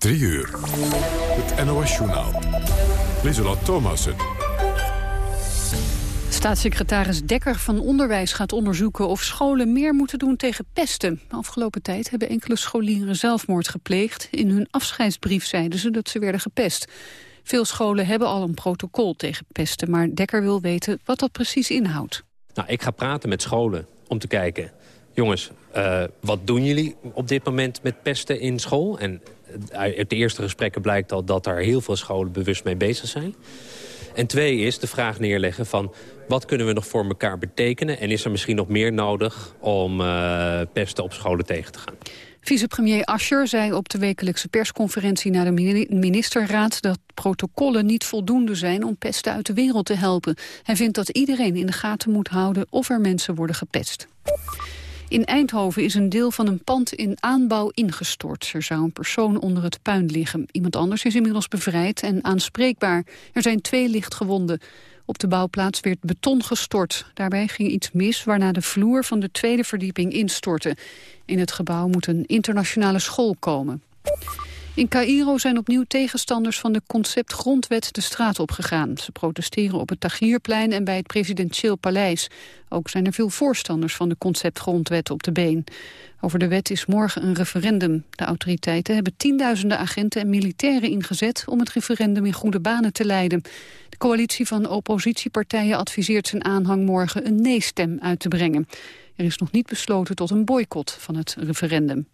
3 uur. Het NOS-journaal. Lieselot Thomassen. Staatssecretaris Dekker van Onderwijs gaat onderzoeken of scholen meer moeten doen tegen pesten. De afgelopen tijd hebben enkele scholieren zelfmoord gepleegd. In hun afscheidsbrief zeiden ze dat ze werden gepest. Veel scholen hebben al een protocol tegen pesten, maar Dekker wil weten wat dat precies inhoudt. Nou, ik ga praten met scholen om te kijken... jongens, uh, wat doen jullie op dit moment met pesten in school? En uit de eerste gesprekken blijkt al dat er heel veel scholen bewust mee bezig zijn. En twee is de vraag neerleggen van wat kunnen we nog voor elkaar betekenen... en is er misschien nog meer nodig om uh, pesten op scholen tegen te gaan. Vicepremier Ascher zei op de wekelijkse persconferentie naar de ministerraad dat protocollen niet voldoende zijn om pesten uit de wereld te helpen. Hij vindt dat iedereen in de gaten moet houden of er mensen worden gepest. In Eindhoven is een deel van een pand in aanbouw ingestort. Er zou een persoon onder het puin liggen. Iemand anders is inmiddels bevrijd en aanspreekbaar. Er zijn twee lichtgewonden. Op de bouwplaats werd beton gestort. Daarbij ging iets mis waarna de vloer van de tweede verdieping instortte. In het gebouw moet een internationale school komen. In Cairo zijn opnieuw tegenstanders van de conceptgrondwet de straat opgegaan. Ze protesteren op het Tahrirplein en bij het presidentieel paleis. Ook zijn er veel voorstanders van de conceptgrondwet op de been. Over de wet is morgen een referendum. De autoriteiten hebben tienduizenden agenten en militairen ingezet... om het referendum in goede banen te leiden. De coalitie van oppositiepartijen adviseert zijn aanhang morgen een nee-stem uit te brengen. Er is nog niet besloten tot een boycott van het referendum.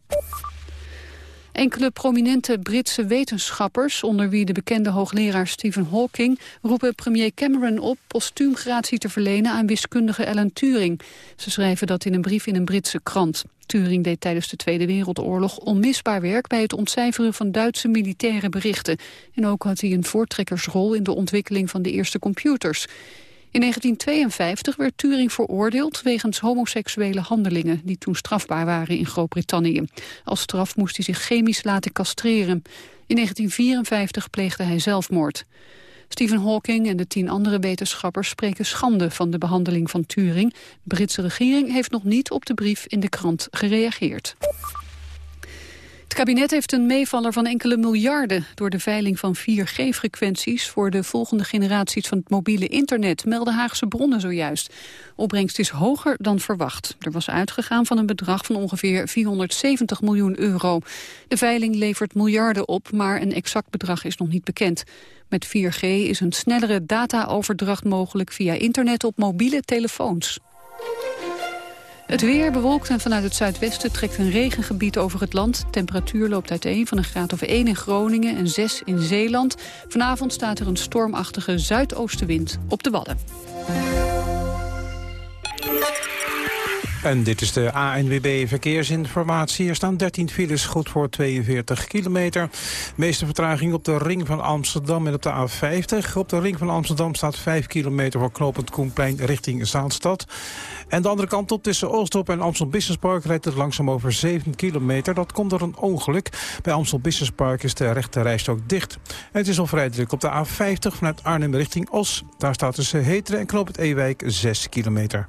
Enkele prominente Britse wetenschappers, onder wie de bekende hoogleraar Stephen Hawking, roepen premier Cameron op postuum gratie te verlenen aan wiskundige Alan Turing. Ze schrijven dat in een brief in een Britse krant. Turing deed tijdens de Tweede Wereldoorlog onmisbaar werk bij het ontcijferen van Duitse militaire berichten. En ook had hij een voortrekkersrol in de ontwikkeling van de eerste computers. In 1952 werd Turing veroordeeld wegens homoseksuele handelingen... die toen strafbaar waren in Groot-Brittannië. Als straf moest hij zich chemisch laten castreren. In 1954 pleegde hij zelfmoord. Stephen Hawking en de tien andere wetenschappers spreken schande van de behandeling van Turing. De Britse regering heeft nog niet op de brief in de krant gereageerd. Kabinet heeft een meevaller van enkele miljarden... door de veiling van 4G-frequenties voor de volgende generaties van het mobiele internet... melden Haagse bronnen zojuist. Opbrengst is hoger dan verwacht. Er was uitgegaan van een bedrag van ongeveer 470 miljoen euro. De veiling levert miljarden op, maar een exact bedrag is nog niet bekend. Met 4G is een snellere dataoverdracht mogelijk via internet op mobiele telefoons. Het weer bewolkt en vanuit het zuidwesten trekt een regengebied over het land. Temperatuur loopt uiteen van een graad of 1 in Groningen en 6 in Zeeland. Vanavond staat er een stormachtige zuidoostenwind op de Wadden. En dit is de ANWB Verkeersinformatie. Er staan 13 files, goed voor 42 kilometer. Meeste vertraging op de ring van Amsterdam en op de A50. Op de ring van Amsterdam staat 5 kilometer voor knooppunt Koenplein richting Zaanstad. En de andere kant op tussen Oostdorp en Amstel Business Park rijdt het langzaam over 7 kilometer. Dat komt door een ongeluk. Bij Amstel Business Park is de rechte rijstrook dicht. Het is al vrij druk op de A50 vanuit Arnhem richting Os. Daar staat tussen Heteren en Knoop het Ewijk 6 kilometer.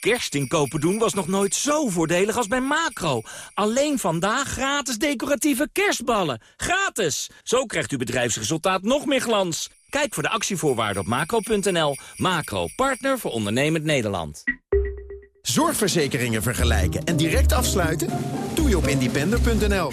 Kerstinkopen doen was nog nooit zo voordelig als bij Macro. Alleen vandaag gratis decoratieve kerstballen. Gratis! Zo krijgt uw bedrijfsresultaat nog meer glans. Kijk voor de actievoorwaarden op macro.nl. Macro, partner voor ondernemend Nederland. Zorgverzekeringen vergelijken en direct afsluiten? Doe je op independer.nl.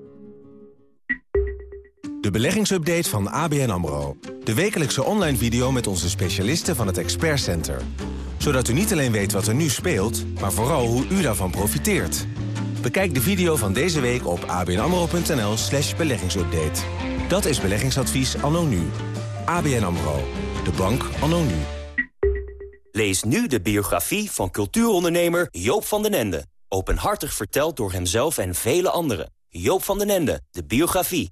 De beleggingsupdate van ABN AMRO. De wekelijkse online video met onze specialisten van het Expert Center. Zodat u niet alleen weet wat er nu speelt, maar vooral hoe u daarvan profiteert. Bekijk de video van deze week op abnamro.nl slash beleggingsupdate. Dat is beleggingsadvies anno nu. ABN AMRO. De bank anno nu. Lees nu de biografie van cultuurondernemer Joop van den Ende. Openhartig verteld door hemzelf en vele anderen. Joop van den Ende, de biografie.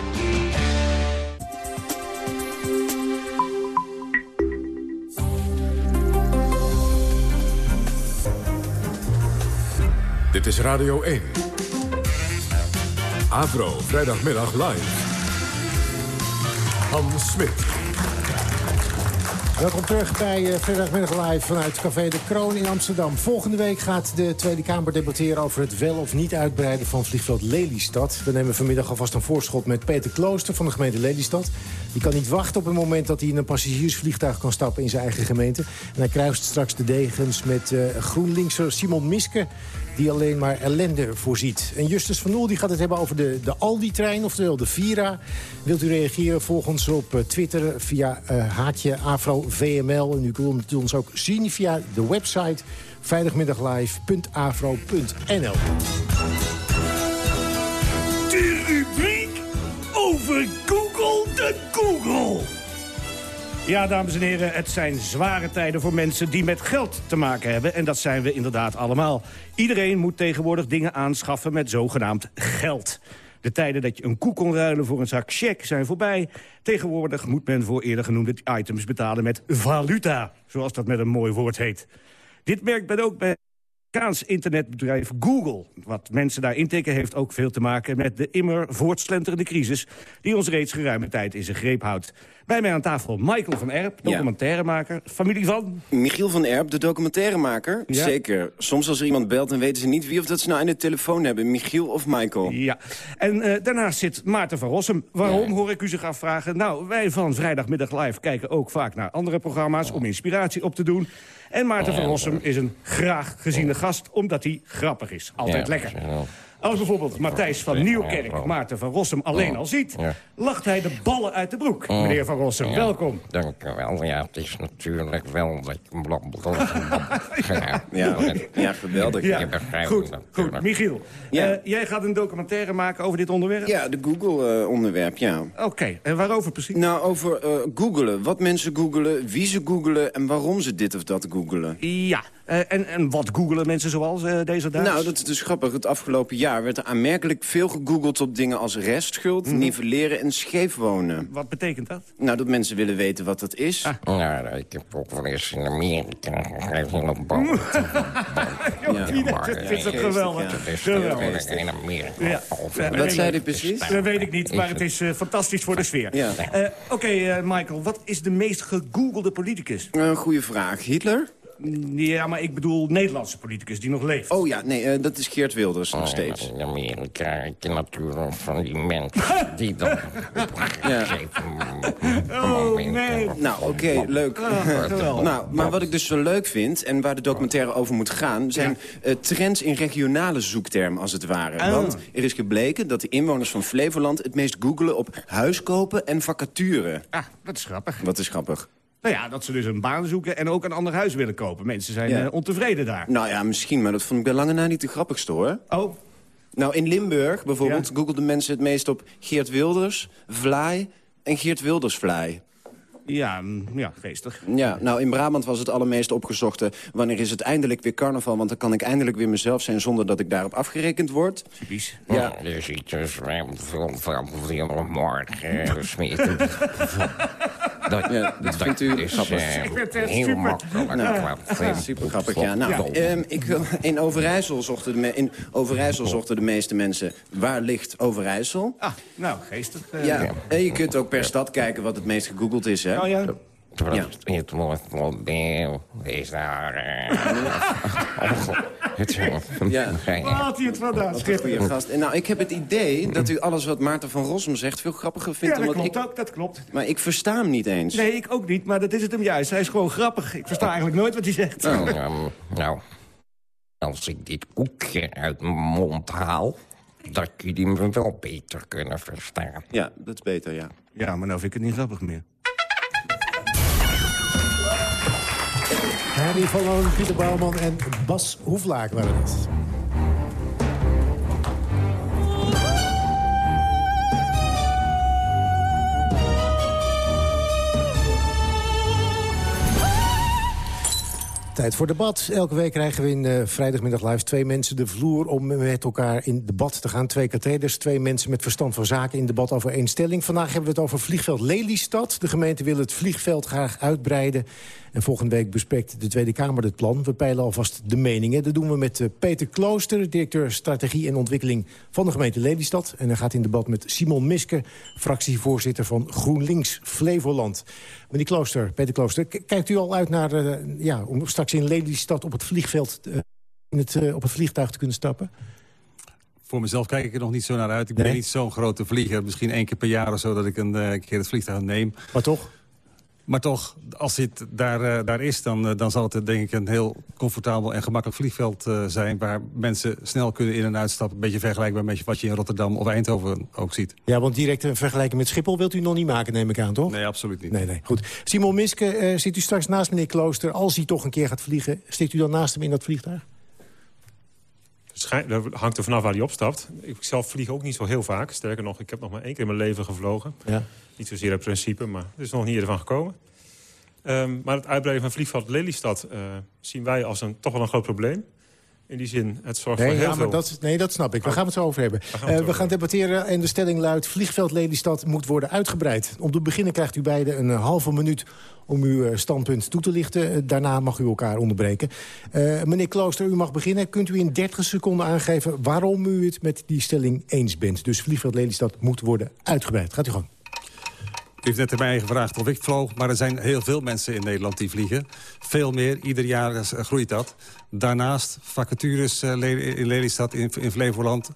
Dit is Radio 1. Avro, vrijdagmiddag live. Hans Smit. Welkom terug bij uh, Vrijdagmiddag Live vanuit Café de Kroon in Amsterdam. Volgende week gaat de Tweede Kamer debatteren over het wel of niet uitbreiden van vliegveld Lelystad. We nemen vanmiddag alvast een voorschot met Peter Klooster van de gemeente Lelystad. Die kan niet wachten op het moment dat hij in een passagiersvliegtuig kan stappen in zijn eigen gemeente. En hij kruist straks de degens met uh, GroenLinkser Simon Miske die alleen maar ellende voorziet. En Justus van Oel die gaat het hebben over de, de Aldi-trein, oftewel de Vira. Wilt u reageren? Volg ons op uh, Twitter via uh, haatje AfroVML. En u kunt ons ook zien via de website rubriek over Google de Google. Ja, dames en heren, het zijn zware tijden voor mensen die met geld te maken hebben. En dat zijn we inderdaad allemaal. Iedereen moet tegenwoordig dingen aanschaffen met zogenaamd geld. De tijden dat je een koe kon ruilen voor een zak check zijn voorbij. Tegenwoordig moet men voor eerder genoemde items betalen met valuta. Zoals dat met een mooi woord heet. Dit merkt men ook bij Amerikaans internetbedrijf Google. Wat mensen daar intikken heeft ook veel te maken met de immer voortslenterende crisis... die ons reeds geruime tijd in zijn greep houdt. Bij mij aan tafel Michael van Erp, documentairemaker. Familie van? Michiel van Erp, de documentairemaker. Ja. Zeker. Soms als er iemand belt, dan weten ze niet wie of dat ze nou in de telefoon hebben. Michiel of Michael. Ja. En uh, daarnaast zit Maarten van Rossum. Waarom, ja. hoor ik u zich afvragen? Nou, wij van Vrijdagmiddag Live kijken ook vaak naar andere programma's... om inspiratie op te doen. En Maarten van Rossum is een graag geziene gast, omdat hij grappig is. Altijd lekker. Als bijvoorbeeld Matthijs van Nieuwkerk Maarten van Rossum alleen al ziet... lacht hij de ballen uit de broek. Meneer van Rossum, welkom. Dank u wel. Ja, het is natuurlijk wel dat ja, ja, ja, geweldig. Ja. Goed, goed. Michiel, ja. uh, jij gaat een documentaire maken over dit onderwerp? Ja, de Google-onderwerp, uh, ja. Oké, okay. en waarover precies? Nou, over uh, googelen. Wat mensen googelen, wie ze googelen... en waarom ze dit of dat googelen. Ja, en, en wat googelen mensen zoals uh, deze dagen? Nou, dat is dus grappig. Het afgelopen jaar werd er aanmerkelijk veel gegoogeld op dingen als restschuld, mm. nivelleren en scheef wonen. Wat betekent dat? Nou, dat mensen willen weten wat dat is. Ah. Nou, ik heb ook wel eens in Amerika een bal. ja, dat is ook geweldig. Dat is geweldig. in Amerika. Ja. Wat zei u precies? Dat weet ik niet, maar het is uh, fantastisch voor de sfeer. Ja. Uh, Oké, okay, uh, Michael, wat is de meest gegoogelde politicus? Een goede vraag. Hitler? Ja, maar ik bedoel Nederlandse politicus die nog leeft. Oh ja, nee, uh, dat is Geert Wilders nog oh, steeds. In Amerika heb je natuurlijk van die mensen die dan ja. Oh, nee. Nou, oké, okay, leuk. Oh, nou, maar wat ik dus zo leuk vind, en waar de documentaire over moet gaan... zijn ja. uh, trends in regionale zoektermen, als het ware. Oh. Want er is gebleken dat de inwoners van Flevoland... het meest googelen op huiskopen en vacature. Ah, dat is grappig. Wat is grappig? Nou ja, dat ze dus een baan zoeken en ook een ander huis willen kopen. Mensen zijn ja. uh, ontevreden daar. Nou ja, misschien, maar dat vond ik bij lange na niet de grappigste, hoor. Oh. Nou, in Limburg bijvoorbeeld ja. googelden mensen het meest op Geert Wilders, Vlaai en Geert Wilders Vlaai. Ja, ja, geestig. Ja, nou in Brabant was het allermeest opgezochte... wanneer is het eindelijk weer carnaval, want dan kan ik eindelijk weer mezelf zijn... zonder dat ik daarop afgerekend word. Typisch. Ja. Je ziet dus veel van morgen gesmeten. Dat, ja, dat vindt u is, grappig. Uh, ik vind het heel super. makkelijk. Ja, super grappig, ja. Nou, ja. Um, ik, in, Overijssel zochten de in Overijssel zochten de meeste mensen... waar ligt Overijssel? Ah, nou, geestig. Uh, ja, en je kunt ook per stad kijken wat het meest gegoogeld is, hè? Oh ja. Ja. Het model is daar... Ja. Haalt hij het vandaan? Wat goede gast. En nou, ik heb het idee dat u alles wat Maarten van Rossum zegt... veel grappiger vindt Ja, dat dan wat klopt ik... ook, dat klopt. Maar ik versta hem niet eens. Nee, ik ook niet, maar dat is het hem juist. Hij is gewoon grappig. Ik versta eigenlijk nooit wat hij zegt. Nou, ehm, nou, als ik dit koekje uit mijn mond haal... dat jullie me wel beter kunnen verstaan. Ja, dat is beter, ja. Ja, maar nou vind ik het niet grappig meer. Harry van Loon, Pieter Bouwman en Bas Hoeflaak waren het. Tijd voor debat. Elke week krijgen we in eh, vrijdagmiddag live twee mensen de vloer... om met elkaar in debat te gaan. Twee katheders, twee mensen met verstand van zaken in debat over één stelling. Vandaag hebben we het over vliegveld Lelystad. De gemeente wil het vliegveld graag uitbreiden. En volgende week bespreekt de Tweede Kamer dit plan. We peilen alvast de meningen. Dat doen we met eh, Peter Klooster, directeur strategie en ontwikkeling van de gemeente Lelystad. En hij gaat in debat met Simon Miske, fractievoorzitter van GroenLinks Flevoland. Meneer Klooster, Peter Klooster, kijkt u al uit naar, eh, ja, om straks in Lelystad op het vliegveld, eh, in het, op het vliegtuig te kunnen stappen? Voor mezelf kijk ik er nog niet zo naar uit. Ik ben niet zo'n grote vlieger. Misschien één keer per jaar of zo dat ik een keer het vliegtuig neem. Maar toch? Maar toch, als dit daar, eh, daar is, dan, eh, dan zal het denk ik een heel comfortabel en gemakkelijk vliegveld eh, zijn... waar mensen snel kunnen in- en uitstappen. Een beetje vergelijkbaar met wat je in Rotterdam of Eindhoven ook ziet. Ja, want direct een vergelijking met Schiphol wilt u nog niet maken, neem ik aan, toch? Nee, absoluut niet. Nee, nee, goed. Simon Miske, eh, zit u straks naast meneer Klooster... als hij toch een keer gaat vliegen, stikt u dan naast hem in dat vliegtuig? Dat hangt er vanaf waar hij opstapt. Ik zelf vlieg ook niet zo heel vaak. Sterker nog, ik heb nog maar één keer in mijn leven gevlogen. Ja. Niet zozeer uit principe, maar het is nog niet ervan gekomen. Ehm, maar het uitbreiden van vliegveld Lelystad eh, zien wij als een, toch wel een groot probleem. In die zin, het zorgt Nee, voor heel ja, veel... maar dat, nee, dat snap ik. Waar gaan we het zo over hebben? gaan we Eh, we gaan debatteren en de stelling luidt... vliegveld Lelystad moet worden uitgebreid. Om te beginnen krijgt u beiden een eh, halve minuut om uw eh, standpunt toe te lichten. Daarna mag u elkaar onderbreken. Meneer Klooster, u mag beginnen. Kunt u in 30 seconden aangeven waarom u het met die stelling eens bent? Dus vliegveld Lelystad moet worden uitgebreid. Gaat u gang. U heeft net aan mij gevraagd of ik vloog, maar er zijn heel veel mensen in Nederland die vliegen. Veel meer, ieder jaar eh, groeit dat. Daarnaast vacatures eh, in Lelystad, in, Flevoland.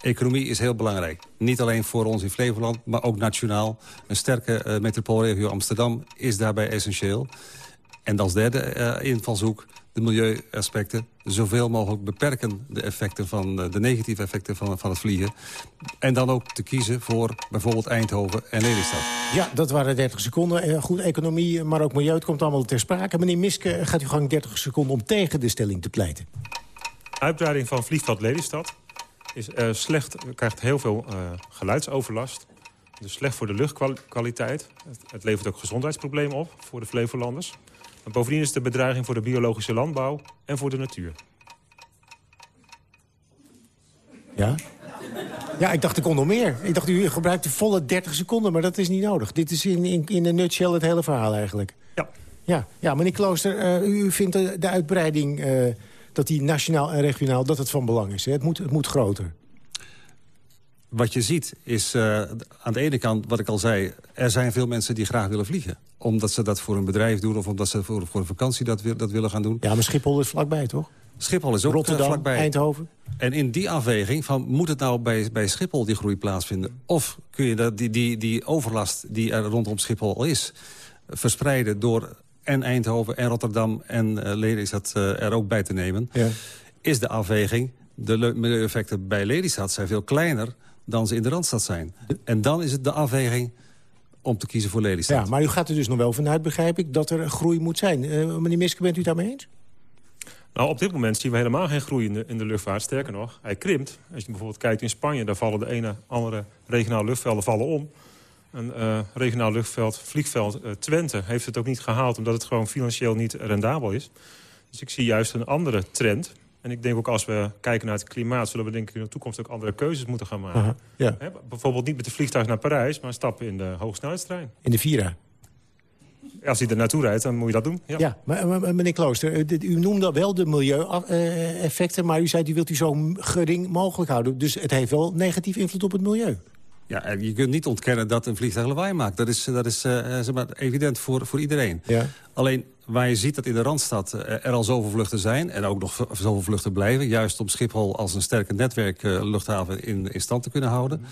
Economie is heel belangrijk. Niet alleen voor ons in Flevoland, maar ook nationaal. Een sterke eh, metropoolregio Amsterdam is daarbij essentieel. En als derde invalshoek de milieuaspecten. Zoveel mogelijk beperken de, effecten van, eh, de negatieve effecten van, van het vliegen. En dan ook te kiezen voor bijvoorbeeld Eindhoven en Lelystad. Ja, dat waren 30 seconden. Eh, Goed, economie, maar ook milieu, het komt allemaal ter sprake. Meneer Miske, gaat u gang 30 seconden om tegen de stelling te pleiten. Uitbreiding van vliegveld Lelystad is eh, slecht, krijgt heel veel eh, geluidsoverlast. Dus slecht voor de luchtkwaliteit. Het, het levert ook gezondheidsproblemen op voor de Flevolanders. En bovendien is het een bedreiging voor de biologische landbouw en voor de natuur. Ja? Ja, ik dacht, ik kon nog meer. Ik dacht, u gebruikt de volle 30 seconden, maar dat is niet nodig. Dit is in, in, in een nutshell het hele verhaal eigenlijk. Ja. Ja, ja meneer Klooster, eh, u vindt de, de uitbreiding... eh, dat die nationaal en regionaal, dat het van belang is. Hè? Het, moet, het moet groter. Wat je ziet is eh, aan de ene kant, wat ik al zei... er zijn veel mensen die graag willen vliegen. Omdat ze dat voor een bedrijf doen of omdat ze voor, voor een vakantie dat, dat willen gaan doen. Ja, maar Schiphol is vlakbij, toch? Schiphol is ook eh, Rotterdam, vlakbij. Eindhoven. En in die afweging van moet het nou bij, bij Schiphol die groei plaatsvinden... of kun je dat, die, die, die overlast die er rondom Schiphol al is... verspreiden door en Eindhoven en Rotterdam en uh, Lelystad eh, er ook bij te nemen... Ja. is de afweging, de milieueffecten bij Lelystad zijn veel kleiner... dan ze in de Randstad zijn. En dan is het de afweging om te kiezen voor Lelystad. Ja, maar u gaat er dus nog wel vanuit, begrijp ik, dat er groei moet zijn. Eh, meneer Miske, bent u het daarmee eens? Nou, op dit moment zien we helemaal geen groei in de, in de luchtvaart. Sterker nog, hij krimpt. Als je bijvoorbeeld kijkt in Spanje... daar vallen de ene andere regionale luchtvelden vallen om. Een eh, regionaal luchtveld, vliegveld eh, Twente... heeft het ook niet gehaald omdat het gewoon financieel niet rendabel is. Dus ik zie juist een andere trend. En ik denk ook als we kijken naar het klimaat... zullen we denk ik in de toekomst ook andere keuzes moeten gaan maken. Aha, ja. Hè, bijvoorbeeld niet met de vliegtuig naar Parijs... maar stappen in de hoogsnelheidstrein. In de Vira. Als hij er naartoe rijdt, dan moet je dat doen. Ja. Ja, maar, maar- maar meneer Klooster, eh, dit- u noemde wel de milieueffecten... maar u zei, u wilt u zo gering mogelijk houden. Dus het heeft wel negatief invloed op het milieu. Ja, en je kunt niet ontkennen dat een vliegtuig lawaai maakt. Dat is, dat is eh, zeg maar, evident voor, voor iedereen. Ja. Alleen waar je ziet dat in de Randstad er al zoveel vluchten zijn... en ook nog zoveel vluchten blijven... juist om Schiphol als een sterke netwerk luchthaven in, in stand te kunnen houden...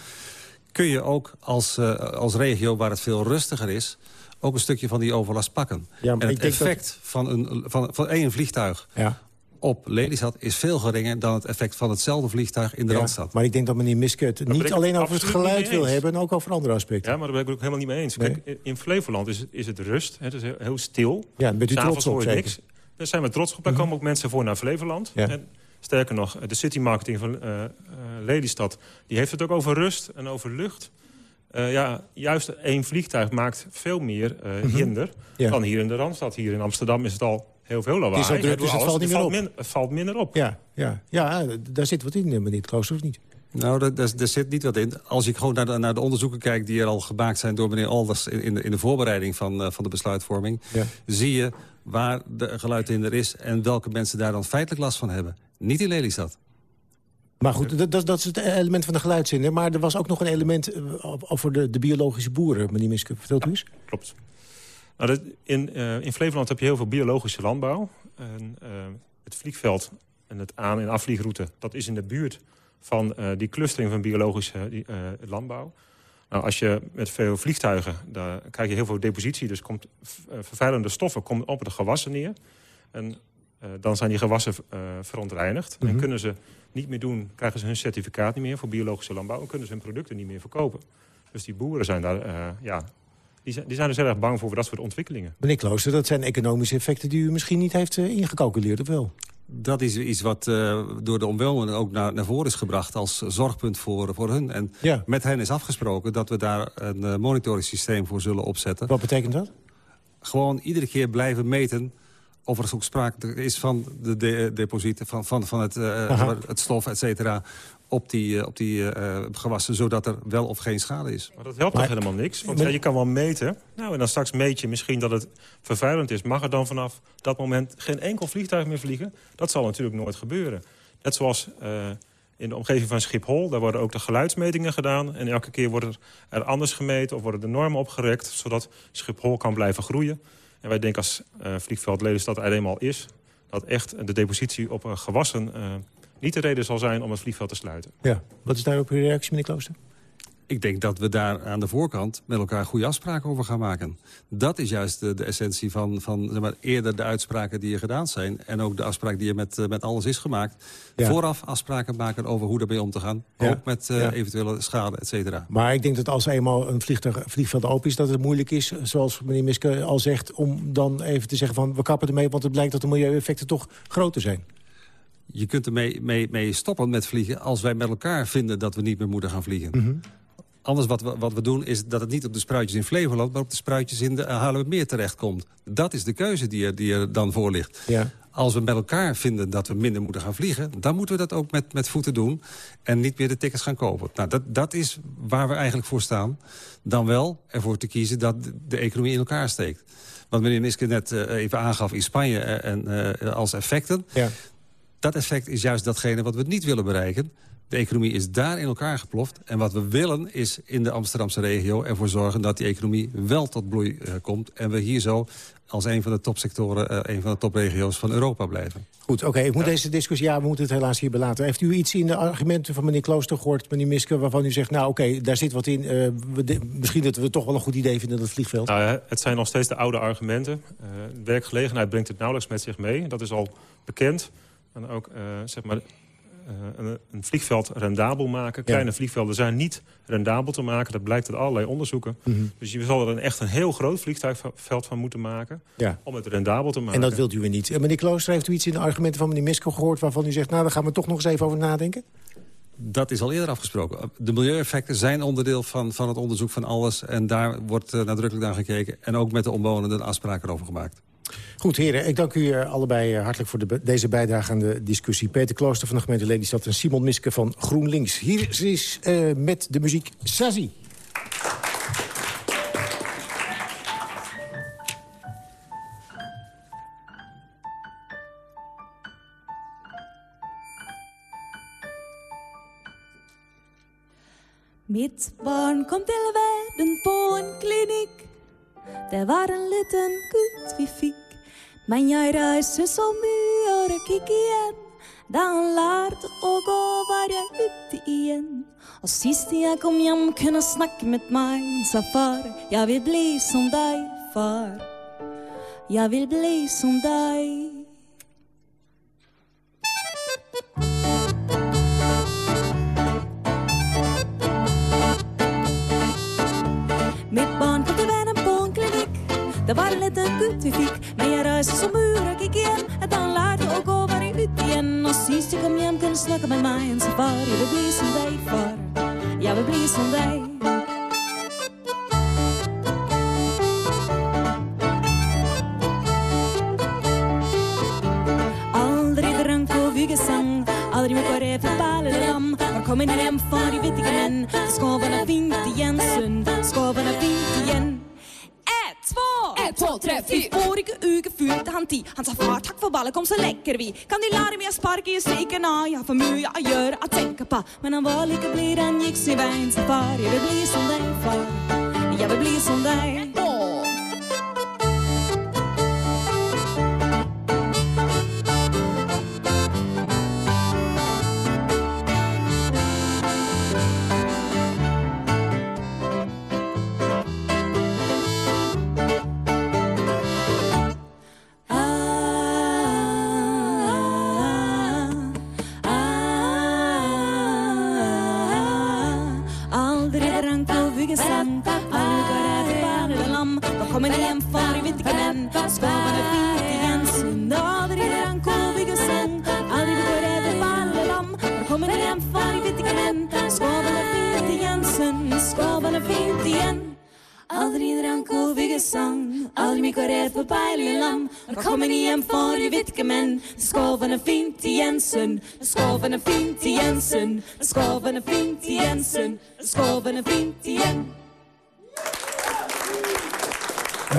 kun je ook als, als regio waar het veel rustiger is ook een stukje van die overlast pakken. Ja, en het effect van, een, van, van één vliegtuig ja. Op Lelystad is veel geringer... dan het effect van hetzelfde vliegtuig in de ja, Randstad. Maar ik denk dat meneer Miske het niet alleen over het geluid wil hebben... en ook over andere aspecten. Ja, maar daar ben ik het ook helemaal niet mee eens. Kijk, in Flevoland is het, is het rust, het is heel, stil. Ja, bent u trots op, niks. Daar zijn we trots op. Daar mhm. komen ook mensen voor naar Flevoland. En sterker nog, de city marketing van uh, uh, Lelystad... die heeft het ook over rust en over lucht... Uh, ja, juist één vliegtuig maakt veel meer uh, hinder dan hier in de Randstad. Hier in Amsterdam is het al heel veel lawaai. Het is druk, dus het valt niet meer op. het valt minder op. Ja, ja, ja, daar zit wat in, eh, meneer Klooster, of niet? Nou, daar, zit niet wat in. Als ik gewoon naar de, naar de onderzoeken kijk die er al gemaakt zijn... door meneer Alders in, in, de, in de voorbereiding van, van de besluitvorming... zie je waar de geluidhinder is en welke mensen daar dan feitelijk last van hebben. Niet in Lelystad. Maar goed, dat, dat, is het element van de geluidszinder. Maar er was ook nog een element eh, over de, de biologische boeren, meneer Miske. Vertelt u eens? klopt. Nou, in, uh, in Flevoland heb je heel veel biologische landbouw. En, uh, het vliegveld en het aan- en afvliegroute... dat is in de buurt van uh, die clustering van biologische landbouw. Nou, als je met veel vliegtuigen, daar krijg je heel veel depositie... dus komt vervuilende stoffen komen op de gewassen neer. En dan zijn die gewassen verontreinigd. En mhm. kunnen ze niet meer doen, krijgen ze hun certificaat niet meer voor biologische landbouw... en kunnen ze hun producten niet meer verkopen. Dus die boeren zijn daar, ja, die zijn, die zijn dus heel erg bang voor dat soort ontwikkelingen. Meneer Klooster, dat zijn economische effecten die u misschien niet heeft uh, ingecalculeerd, of wel? Dat is iets wat uh, door de omwonenden ook naar, naar voren is gebracht als zorgpunt voor, voor hun. En ja. met hen is afgesproken dat we daar een uh, monitoringssysteem voor zullen opzetten. Wat betekent dat? Gewoon iedere keer blijven meten of er ook sprake is van de, de deposieten, van, van, van het, uh, het stof, et cetera, op die, uh, op die uh, gewassen, zodat er wel of geen schade is. Maar dat helpt toch helemaal niks? Want ja, je kan wel meten. Nou, en dan straks meet je misschien dat het vervuilend is. Mag er dan vanaf dat moment geen enkel vliegtuig meer vliegen? Dat zal natuurlijk nooit gebeuren. Net zoals in de omgeving van Schiphol, daar worden ook de geluidsmetingen gedaan. En elke keer wordt er anders gemeten of worden de normen opgerekt... zodat Schiphol kan blijven groeien. En wij denken als uh, vliegveld Lelystad er eenmaal is... dat echt de depositie op gewassen uh, niet de reden zal zijn om het vliegveld te sluiten. Ja. Wat is daarop uw reactie, meneer Klooster? Ik denk dat we daar aan de voorkant met elkaar goede afspraken over gaan maken. Dat is juist de, de essentie van, van zeg maar, eerder de uitspraken die er gedaan zijn... en ook de afspraak die er met, met alles is gemaakt. Vooraf afspraken maken over hoe ermee om te gaan. Ook met uh, eventuele schade, et cetera. Maar ik denk dat als eenmaal een vliegtuig, vliegveld open is... dat het moeilijk is, zoals meneer Miske al zegt... om dan even te zeggen van we kappen ermee... want het blijkt dat de milieueffecten toch groter zijn. Je kunt ermee mee, mee stoppen met vliegen als wij met elkaar vinden dat we niet meer moeten gaan vliegen. Mm Anders wat we, wat we doen is dat het niet op de spruitjes in Flevoland... maar op de spruitjes in de uh, meer terechtkomt. Dat is de keuze die er, die er dan voor ligt. Ja. Als we met elkaar vinden dat we minder moeten gaan vliegen... dan moeten we dat ook met, met voeten doen en niet meer de tickets gaan kopen. Nou, dat, dat is waar we eigenlijk voor staan. Dan wel ervoor te kiezen dat de economie in elkaar steekt. Wat meneer Miske net uh, even aangaf in Spanje uh, en, uh, als effecten... Ja. dat effect is juist datgene wat we niet willen bereiken... De economie is daar in elkaar geploft. En wat we willen is in de Amsterdamse regio ervoor zorgen... dat die economie wel tot bloei uh, komt. En we hier zo als een van de topsectoren, uh, een van de topregio's van Europa blijven. Goed, oké. Okay, ik moet deze discussie, ja, we moeten het helaas hier belaten. Heeft u iets in de argumenten van meneer Klooster gehoord, meneer Miske... waarvan u zegt, nou oké, okay, daar zit wat in. Uh, we misschien dat we toch wel een goed idee vinden, dat vliegveld. Nou, ja, het zijn nog steeds de oude argumenten. Uh, werkgelegenheid brengt het nauwelijks met zich mee. Dat is al bekend. En ook, zeg maar, eh, een, een, vliegveld rendabel maken. Kleine vliegvelden zijn niet rendabel te maken. Dat blijkt uit allerlei onderzoeken. Mhm. Dus je zal er een, echt een heel groot vliegtuigveld van moeten maken... om het rendabel te maken. En dat wilt u weer niet. Uh, meneer Klooster, heeft u iets in de argumenten van meneer Misko gehoord... waarvan u zegt, nou, daar gaan we toch nog eens even over nadenken? Dat is al eerder afgesproken. De milieueffecten zijn onderdeel van, van het onderzoek van alles. En daar wordt uh, nadrukkelijk naar gekeken. En ook met de omwonenden afspraken over gemaakt. Goed, heren. Ik dank u eh, allebei eh, hartelijk voor de, deze bijdrage aan de discussie. Peter Klooster van de gemeente Lelystad en Simon Miske van GroenLinks. Hier is uh, met de muziek Sazi. Mitt barn kom till världen på en klinik. Det var en liten gutt vi fick Men jeg reiser så og rekker ikke hjem. Da han lærte å gå, var jeg ute igjen. Og sist jeg kom hjem, kunne snakke med meg, sa far. Jeg vil bli som deg, far. Jeg vil bli som deg. Mitt barn Det var en liten gutt vi fikk, men jeg reiste som mur og gikk igjen. Etter han lærte å gå, var jeg ute igjen. Og sist jeg kom hjem, kunne snakke med meg. Han sa far, jeg vil bli som deg, far. Jeg vil bli som deg. Aldri drank og vuggesang, aldri med KrF i ball eller lam. Var kommet hjem for de vittige menn. Skoven er fint igjen, Sund. Skoven er fint igjen. Två! Tre, fyr! Forrige uke fylte han ti. Han sa far, takk for ballet, kom så lekker vi. Kan de lære meg å sparke i strikken? Ah, jeg har for mye å gjøre, å tenke på. Men han var like blid, han gikk sin vei. Sa far, jeg vil bli som deg, far. Jeg vil bli som deg. Aldri Går jeg på lam Da kommer jeg hjem for vet ikke men Skoven er fint igjen Sund Skoven er fint igjen Sund Skoven er fint igjen Sund Skoven er fint igjen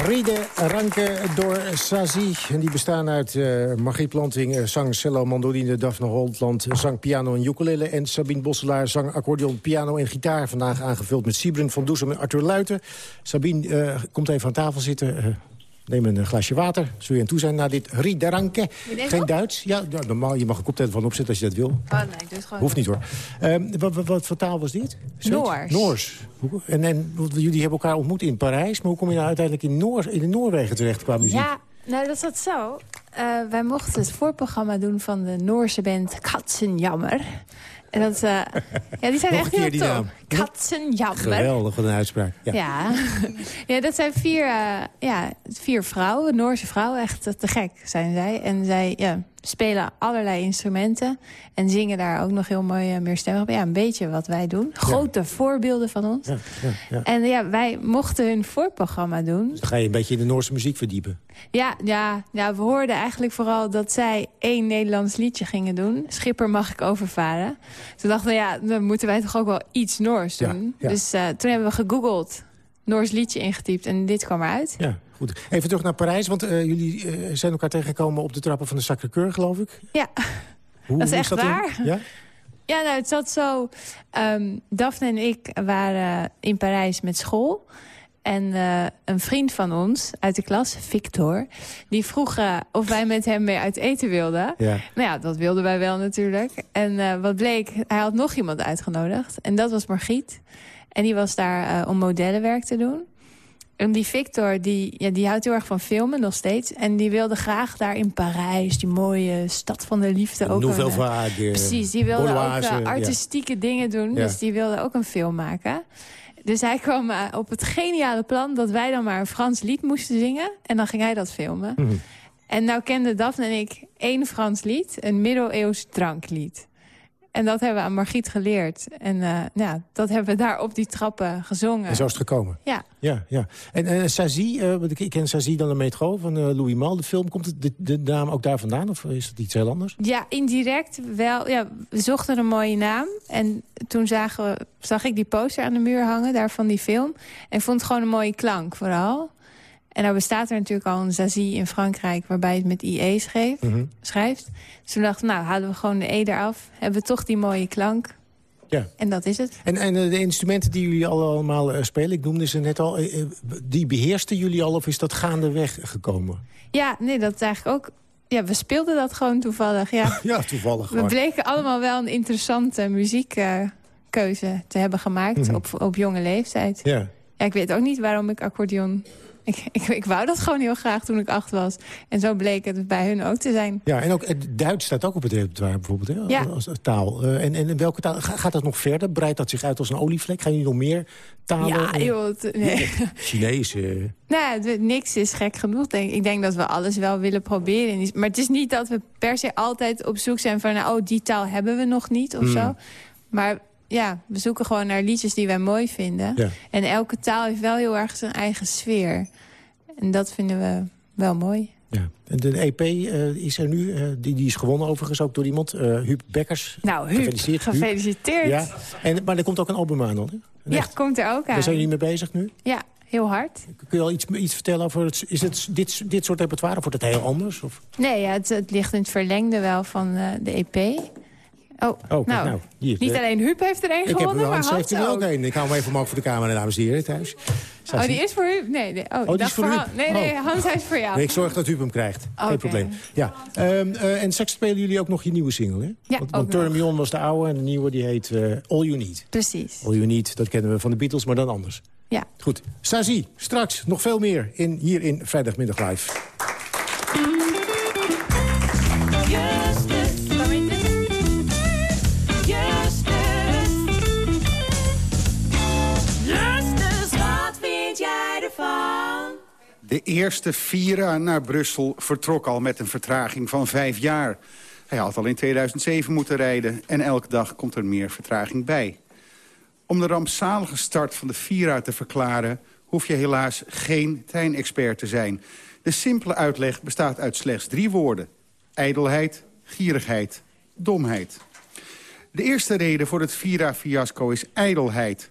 Riede Ranke door Sazi. En die bestaan uit eh Margriet Planting, eh, zang, cello, mandoline, Daphne Holtland... zang, piano en ukulele. En Sabine Bosselaar, zang, accordeon, piano en gitaar. Vandaag aangevuld met Siebren van Doesem en Arthur Luiten. Sabine, eh, komt even aan tafel zitten. Neem een eh, glaasje water. Zul je aan toe zijn naar dit Riede Ranke. Wil je Geen? Duits? Ja, normaal. Je mag een koptelefoon opzetten als je dat wil. Oh nee, ik doe het gewoon. Hoeft niet hoor. Ehm, wat, wat, wat voor taal was dit? Noors. Noors. En, en jullie hebben elkaar ontmoet in Parijs. Maar hoe kom je nou uiteindelijk in, Noor, in Noorwegen terecht qua muziek? Ja, nou dat zat zo. Eh, wij mochten het voorprogramma doen van de Noorse band Katzenjammer. En dat, eh, ja, die zijn Nog echt een heel tof. naam. Katzenjammer. Geweldig, wat een uitspraak. Ja. Ja. ja, dat zijn vier, eh, ja, vier vrouwen, Noorse vrouwen. Echt te gek zijn zij. En zij ja, spelen allerlei instrumenten. En zingen daar ook nog heel mooi uh, meerstemmig op. Ja, een beetje wat wij doen. Grote voorbeelden van ons. Ja, ja, ja. En ja, wij mochten hun voorprogramma doen. Dus dan ga je een beetje in de Noorse muziek verdiepen. Ja, ja, ja, we hoorden eigenlijk vooral dat zij één Nederlands liedje gingen doen. Schipper mag ik overvaren. Toen dachten we, ja, dan moeten wij toch ook wel iets Noors doen. Dus uh, toen hebben we gegoogeld, Noors liedje ingetypt en dit kwam eruit. Ja, goed. Even terug naar Parijs, want uh, jullie uh, zijn elkaar tegengekomen op de trappen van de Sacré-Cœur, geloof ik. Ja, hoe, dat is echt dat waar. In? Ja? Ja, nou, het zat zo... Um, Daphne en ik waren in Parijs met school... En uh, een vriend van ons uit de klas, Victor... die vroeg uh, of wij met hem mee uit eten wilden. Ja. Nou ja, dat wilden wij wel natuurlijk. En uh, wat bleek, hij had nog iemand uitgenodigd. En dat was Margriet. En die was daar om modellenwerk te doen. En die Victor, die, ja, die houdt heel erg van filmen nog steeds. En die wilde graag daar in Parijs, die mooie stad van de liefde... ook Nouvelle een, Vague. Precies, die wilde Boloise, ook artistieke ja. dingen doen. Ja. Dus die wilde ook een film maken. Dus hij kwam uh, op het geniale plan dat wij dan maar een Frans lied moesten zingen. En dan ging hij dat filmen. Mm -hmm. En nou kenden Daphne en ik één Frans lied. Een middeleeuws dranklied. En dat hebben we aan Margriet geleerd. En uh, ja, dat hebben we daar op die trappen gezongen. En zo is het gekomen? Ja. ja, ja. En uh, Sazie, uh, ik ken Sazie dan de metro van Louis Mal, de film. Komt de, de, naam ook daar vandaan of is het iets heel anders? Ja, indirect wel. Ja, we zochten een mooie naam. En toen zagen we, zag ik die poster aan de muur hangen, daar van die film. En vond het gewoon een mooie klank vooral. En nou bestaat er natuurlijk al een Zazie in Frankrijk... waarbij het met IE schreef, mm -hmm. schrijft. Dus toen dachten we, nou, halen we gewoon de E eraf. Hebben we toch die mooie klank. Ja. En dat is het. En, en eh, de instrumenten die jullie al allemaal eh, spelen, ik noemde ze net al... eh, die beheersten jullie al of is dat gaandeweg gekomen? Ja, nee, dat is eigenlijk ook... Ja, we speelden dat gewoon toevallig, ja. Ja, toevallig We bleken allemaal wel een interessante muziekkeuze te hebben gemaakt Mhm. op, op jonge leeftijd. Ja. Ja, ik weet ook niet waarom ik accordeon... Ik, ik, ik wou dat gewoon heel graag toen ik acht was. En zo bleek het bij hun ook te zijn. Ja, en ook het Duits staat ook op het repertoire bijvoorbeeld, hè? Ja. als taal. Eh, en, en in welke taal? Ga- Gaat dat nog verder? Breidt dat zich uit als een olievlek? Gaan jullie nog meer talen? Ja, eh, joh, nee. Chinees. eh, Nou, niks is gek genoeg, denk ik. Denk dat we alles wel willen proberen. Maar het is niet dat we per se altijd op zoek zijn van... nou, oh, die taal hebben we nog niet of Hmm. zo. Maar ja, we zoeken gewoon naar liedjes die wij mooi vinden. Ja. En elke taal heeft wel heel erg zijn eigen sfeer. En dat vinden we wel mooi. ja. En de EP eh, is er nu. eh, die, die is gewonnen overigens ook door iemand. eh Huub Bekkers. Nou, Huub, Gefeliciteerd. Huub. gefeliciteerd. Ja. En, maar er komt ook een album aan dan, hè? Ja, echt- komt er ook Daar aan. zijn jullie mee bezig nu? Ja, heel hard. Kun je al iets, iets vertellen over... Het, is het dit, dit soort repertoire of wordt het heel anders? Of? Nee, ja, het, het ligt in het verlengde wel van eh, de EP. Oh, kijk, nou, nou, hier, niet eh, alleen Huub heeft er één gewonnen, maar Hans heeft er ook. een. Ik hou hem even omhoog voor de camera, dames en heren, thuis. Staat Oh, die is voor Huub? Nee, nee. Oh, ik die is voor Huub? Nee, nee, Oh. Hans, hij is voor jou. Nee, ik zorg dat Huub hem krijgt. Geen probleem. Ja. Ehm, eh, en straks spelen jullie ook nog je nieuwe single, hè? Ja, want, want Turn Me On was de oude en de nieuwe die heet eh, All You Need. Precies. All You Need, dat kennen we van de Beatles, maar dan anders. Ja. Goed. Stasi, straks nog veel meer in, hier in Vrijdagmiddag Live. De eerste Vira naar Brussel vertrok al met een vertraging van vijf jaar. Hij had al in 2007 moeten rijden en elke dag komt er meer vertraging bij. Om de rampzalige start van de Vira te verklaren... hoef je helaas geen treinexpert te zijn. De simpele uitleg bestaat uit slechts drie woorden. Ijdelheid, gierigheid, domheid. De eerste reden voor het Vira-fiasco is ijdelheid.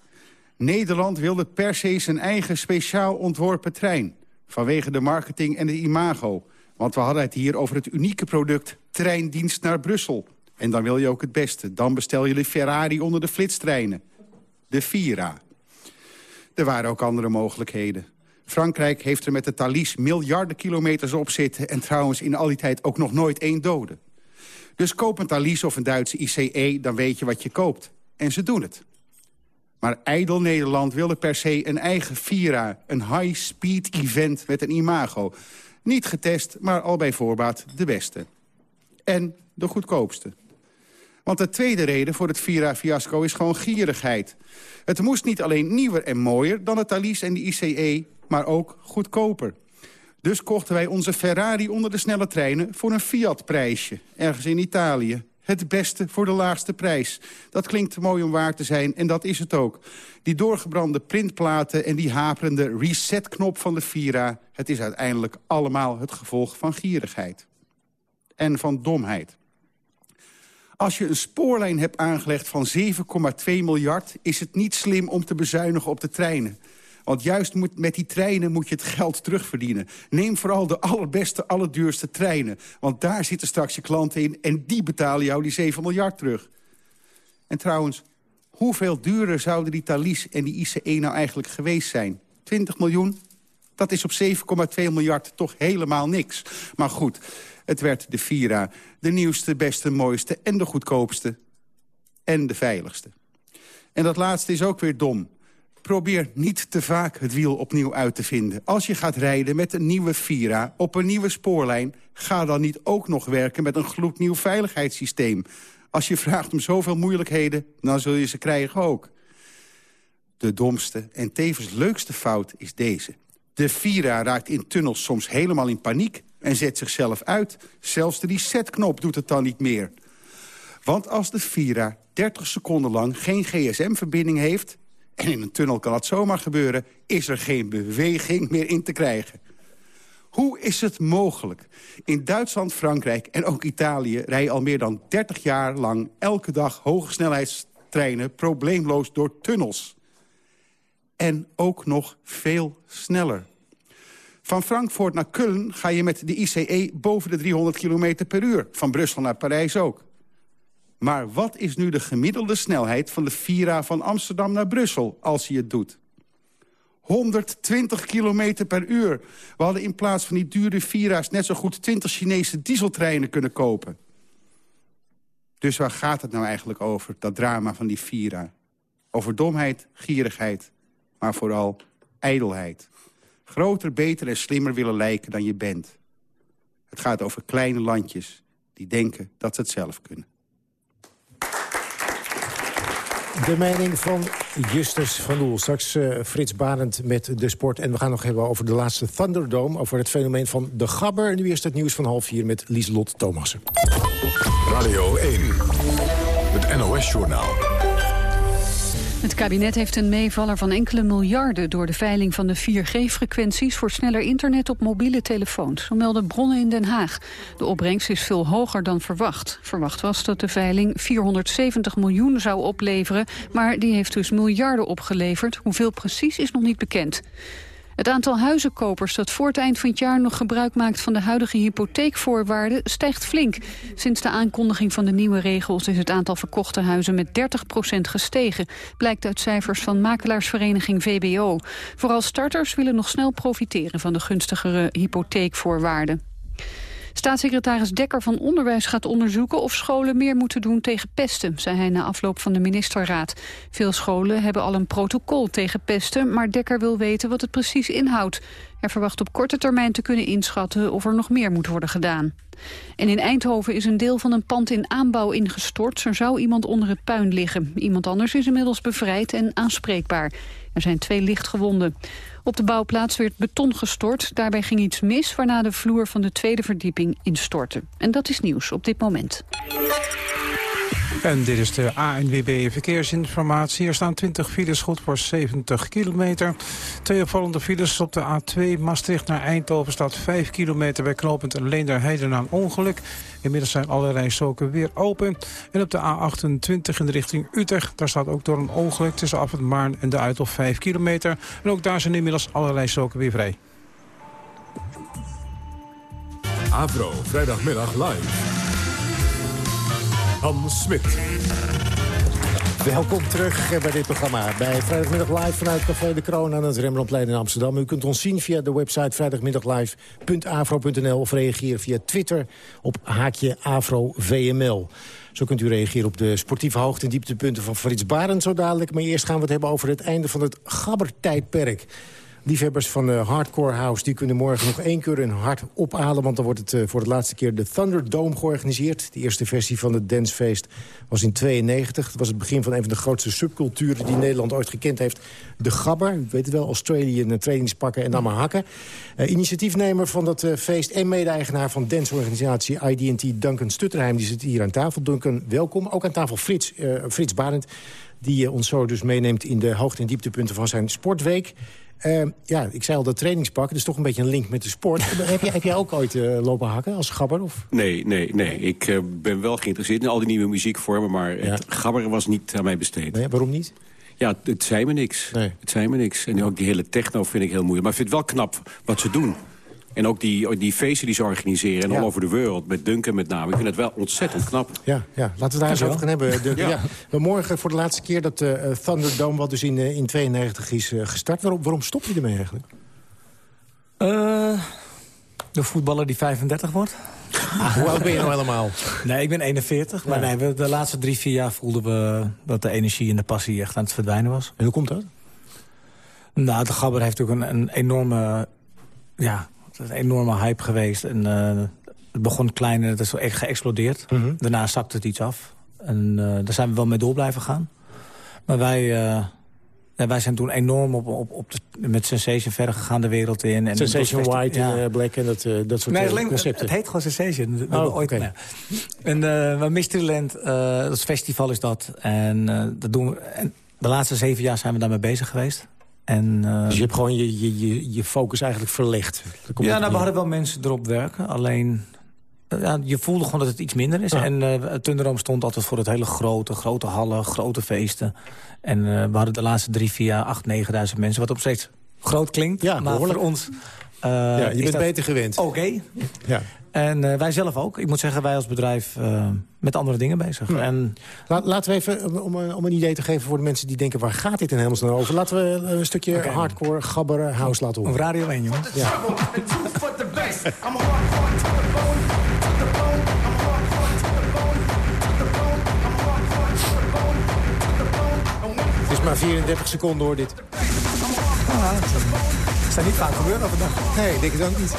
Nederland wilde per se zijn eigen speciaal ontworpen trein. Vanwege de marketing en de imago. Want we hadden het hier over het unieke product treindienst naar Brussel. En dan wil je ook het beste. Dan bestel je de Ferrari onder de flitstreinen. De Vira. Er waren ook andere mogelijkheden. Frankrijk heeft er met de Thalys miljarden kilometers op zitten... en trouwens in al die tijd ook nog nooit één dode. Dus koop een Thalys of een Duitse ICE, dan weet je wat je koopt. En ze doen het. Maar Ijdel Nederland wilde per se een eigen Vira. Een high-speed event met een imago. Niet getest, maar al bij voorbaat de beste. En de goedkoopste. Want de tweede reden voor het Vira-fiasco is gewoon gierigheid. Het moest niet alleen nieuwer en mooier dan de Thalys en de ICE... maar ook goedkoper. Dus kochten wij onze Ferrari onder de snelle treinen voor een Fiat-prijsje. Ergens in Italië. Het beste voor de laagste prijs. Dat klinkt mooi om waar te zijn en dat is het ook. Die doorgebrande printplaten en die haperende reset-knop van de Vira... het is uiteindelijk allemaal het gevolg van gierigheid. En van domheid. Als je een spoorlijn hebt aangelegd van 7,2 miljard... is het niet slim om te bezuinigen op de treinen. Want juist moet, met die treinen moet je het geld terugverdienen. Neem vooral de allerbeste, allerduurste treinen. Want daar zitten straks je klanten in... en die betalen jou die 7 miljard terug. En trouwens, hoeveel duurder zouden die Thalys en die ICE nou eigenlijk geweest zijn? 20 miljoen? Dat is op 7,2 miljard toch helemaal niks. Maar goed, het werd de Vira. De nieuwste, beste, mooiste en de goedkoopste. En de veiligste. En dat laatste is ook weer dom. Probeer niet te vaak het wiel opnieuw uit te vinden. Als je gaat rijden met een nieuwe Vira op een nieuwe spoorlijn... ga dan niet ook nog werken met een gloednieuw veiligheidssysteem. Als je vraagt om zoveel moeilijkheden, dan zul je ze krijgen ook. De domste en tevens leukste fout is deze. De Vira raakt in tunnels soms helemaal in paniek en zet zichzelf uit. Zelfs de resetknop doet het dan niet meer. Want als de Vira 30 seconden lang geen gsm-verbinding heeft... en in een tunnel kan dat zomaar gebeuren... is er geen beweging meer in te krijgen. Hoe is het mogelijk? In Duitsland, Frankrijk en ook Italië... rijden al meer dan 30 jaar lang elke dag hoge snelheidstreinen... probleemloos door tunnels. En ook nog veel sneller. Van Frankfurt naar Köln ga je met de ICE boven de 300 km per uur. Van Brussel naar Parijs ook. Maar wat is nu de gemiddelde snelheid van de Vira van Amsterdam naar Brussel... als hij het doet? 120 kilometer per uur. We hadden in plaats van die dure Vira's... net zo goed 20 Chinese dieseltreinen kunnen kopen. Dus waar gaat het nou eigenlijk over, dat drama van die Vira? Over domheid, gierigheid, maar vooral ijdelheid. Groter, beter en slimmer willen lijken dan je bent. Het gaat over kleine landjes die denken dat ze het zelf kunnen. De mening van Justus van Doel. Straks uh, Frits Barend met de sport. En we gaan nog hebben over de laatste Thunderdome. Over het fenomeen van de gabber. En nu eerst het nieuws van half vier met Lieslot Thomassen. Radio 1, het NOS-journaal. Het kabinet heeft een meevaller van enkele miljarden... door de veiling van de 4G-frequenties voor sneller internet op mobiele telefoons. Zo melden bronnen in Den Haag. De opbrengst is veel hoger dan verwacht. Verwacht was dat de veiling 470 miljoen zou opleveren... maar die heeft dus miljarden opgeleverd. Hoeveel precies is nog niet bekend. Het aantal huizenkopers dat voor het eind van het jaar nog gebruik maakt van de huidige hypotheekvoorwaarden stijgt flink. Sinds de aankondiging van de nieuwe regels is het aantal verkochte huizen met 30% gestegen. Blijkt uit cijfers van makelaarsvereniging VBO. Vooral starters willen nog snel profiteren van de gunstigere hypotheekvoorwaarden. Staatssecretaris Dekker van Onderwijs gaat onderzoeken of scholen meer moeten doen tegen pesten, zei hij na afloop van de ministerraad. Veel scholen hebben al een protocol tegen pesten, maar Dekker wil weten wat het precies inhoudt. Hij verwacht op korte termijn te kunnen inschatten of er nog meer moet worden gedaan. En in Eindhoven is een deel van een pand in aanbouw ingestort. Er zou iemand onder het puin liggen. Iemand anders is inmiddels bevrijd en aanspreekbaar. Er zijn twee lichtgewonden. Op de bouwplaats werd beton gestort. Daarbij ging iets mis, waarna de vloer van de tweede verdieping instortte. En dat is nieuws op dit moment. En dit is de ANWB Verkeersinformatie. Er staan 20 files, goed voor 70 kilometer. Twee opvallende files op de A2 Maastricht naar Eindhoven... staat 5 kilometer bij knooppunt Leenderheide na een ongeluk. Inmiddels zijn alle rijstroken weer open. En op de A28 in de richting Utrecht... daar staat ook door een ongeluk tussen Af het Maarn en de Uithof 5 kilometer. En ook daar zijn inmiddels alle rijstroken weer vrij. Avro, vrijdagmiddag live. Hans Smit. Welkom terug bij dit programma. Bij Vrijdagmiddag Live vanuit Café de Kroon aan het Rembrandtplein in Amsterdam. U kunt ons zien via de website vrijdagmiddaglive.afro.nl... of reageren via Twitter op haakje AfroVML. Zo kunt u reageren op de sportieve hoogte- en dieptepunten van Frits Barend zo dadelijk. Maar eerst gaan we het hebben over het einde van het gabbertijdperk. Liefhebbers van Hardcore House die kunnen morgen nog één keer hun hart ophalen... want dan wordt het uh, voor de laatste keer de Thunderdome georganiseerd. De eerste versie van het dancefeest was in 92. Het was het begin van een van de grootste subculturen die Nederland ooit gekend heeft. De Gabber, u weet het wel, Australië trainingspakken en dan maar hakken. Uh, initiatiefnemer van dat feest en mede-eigenaar van danceorganisatie IDT Duncan Stutterheim... die zit hier aan tafel. Duncan, welkom. Ook aan tafel Frits, Frits Barend die ons zo dus meeneemt in de hoogte- en dieptepunten van zijn sportweek. Uh, ja, ik zei al, dat trainingspak, dat is toch een beetje een link met de sport. heb, jij, heb jij ook ooit uh, lopen hakken als gabber? Of? Nee, nee, nee. Ik uh, ben wel geïnteresseerd in al die nieuwe muziekvormen... maar ja. het gabberen was niet aan mij besteed. Nee, waarom niet? Ja, het zei me niks. Nee. Het zei me niks. En ook die hele techno vind ik heel moeilijk. Maar ik vind het wel knap wat ze doen. En ook die, die feesten die ze organiseren en Ja. all over the world. Met Duncan met name. Ik vind het wel ontzettend knap. Ja, ja, laten we het daar eens over gaan hebben. Duncan. Ja. Maar morgen voor de laatste keer dat eh, Thunderdome, wat dus in, eh, in 92 is eh, gestart. Waarom, waarom stop je ermee eigenlijk? Eh, de voetballer die 35 wordt. hoe oud ben je nou helemaal? Nee, ik ben 41. Maar Ja. nee, we, de laatste drie, vier jaar voelden we dat de energie en de passie echt aan het verdwijnen was. En hoe komt dat? Nou, de Gabber heeft ook een, een enorme... Ja, het is een enorme hype geweest. En, eh, het begon klein en het is echt geëxplodeerd. Mhm. Daarna zakte het iets af. En eh, daar zijn we wel mee door blijven gaan. Maar wij, eh, ja, wij zijn toen enorm op, op, op de, met Sensation verder gegaan de wereld in. En Sensation White ja. en Black en dat, dat soort Nee, alleen, concepten. het heet gewoon Sensation. We Oh, ooit, ja. En uh, Mysteryland, eh dat festival is dat. En, dat doen we, en de laatste zeven jaar zijn we daarmee bezig geweest. En, eh, Dus je hebt gewoon je, je, je, je focus eigenlijk verlegd. Ja, nou, we hadden wel mensen erop werken. Alleen, eh, ja, je voelde gewoon dat het iets minder is. Ja. En uh, Thunderdome stond altijd voor het hele grote, grote hallen, grote feesten. En uh, we hadden de laatste drie, vier jaar acht, negenduizend mensen. Wat op steeds groot klinkt. Ja, maar behoorlijk. voor ons... Uh, ja, je bent beter gewend. Oké. Ja. En eh, wij zelf ook. Ik moet zeggen, wij als bedrijf uh, met andere dingen bezig. Ja. En... Laat, laten we even, om, om, een idee te geven voor de mensen die denken... waar gaat dit in hemelsnaam over? Laten we een stukje okay. hardcore, gabber, house laten horen. Op Radio 1, jongens. Ja. Het is maar 34 seconden hoor, dit. Ah, dat is niet vaak gebeuren overdag. Nee, denk ik ook niet.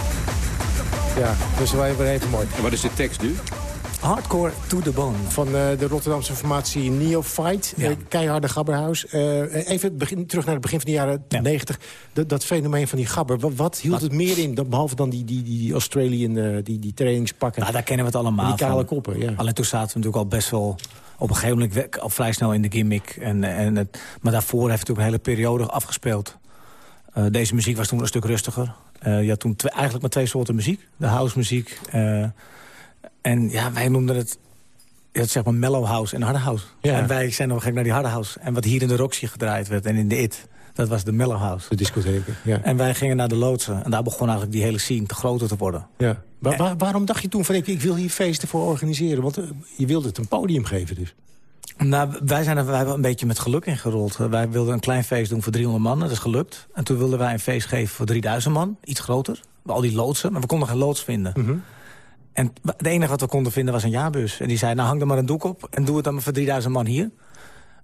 Ja, dus wij weer even mooi. En wat is de tekst nu? Hardcore to the bone. Van uh, de Rotterdamse formatie Neophyte. Ja. Uh, keiharde gabberhuis. Uh, even begin, terug naar het begin van de jaren ja. 90. Dat, dat fenomeen van die gabber. Wat, wat hield wat? het meer in, dan, behalve dan die, die, die Australian die, die trainingspakken? Nou, daar kennen we het allemaal Die kale van. koppen, ja. Alleen toen zaten we natuurlijk al best wel op een gegeven moment al vrij snel in de gimmick. En, en het, maar daarvoor heeft het natuurlijk een hele periode afgespeeld. Uh, deze muziek was toen een stuk rustiger. Uh, je had toen eigenlijk maar twee soorten muziek. De house muziek. Uh, en ja, wij noemden het, het zeg maar mellow house en harde house. Ja. En wij zijn nog gek naar die harde house. En wat hier in de Roxy gedraaid werd en in de IT... dat was de mellow house. De discotheken, ja. En wij gingen naar de loodsen. En daar begon eigenlijk die hele scene te groter te worden. Ja. Waar, waar, waarom dacht je toen van ik, ik wil hier feesten voor organiseren? Want je wilde het een podium geven dus. Nou, wij zijn er wij een beetje met geluk ingerold. Wij wilden een klein feest doen voor 300 man, dat is gelukt. En toen wilden wij een feest geven voor 3000 man, iets groter. Al die loodsen, maar we konden geen loods vinden. Mm -hmm. En het enige wat we konden vinden was een jaarbus. En die zei, nou hang er maar een doek op en doe het dan maar voor 3000 man hier.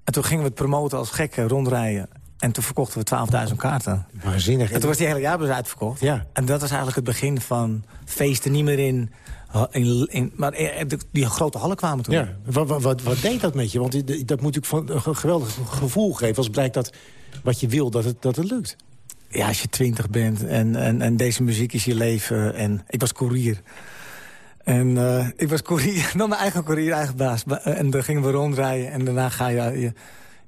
En toen gingen we het promoten als gekken, rondrijden. En toen verkochten we 12.000 kaarten. Waanzinnig. En toen was die hele jaarbus uitverkocht. Ja. En dat was eigenlijk het begin van feesten niet meer in... In, in, maar die grote hallen kwamen toen. Ja, wat, wat, wat deed dat met je? Want dat moet natuurlijk een geweldig gevoel geven... als blijkt dat wat je wil, dat het, dat het lukt. Ja, als je twintig bent en, en, en deze muziek is je leven. En ik was koerier. En uh, ik was koerier, dan mijn eigen koerier, eigen baas. En dan gingen we rondrijden en daarna ga je... je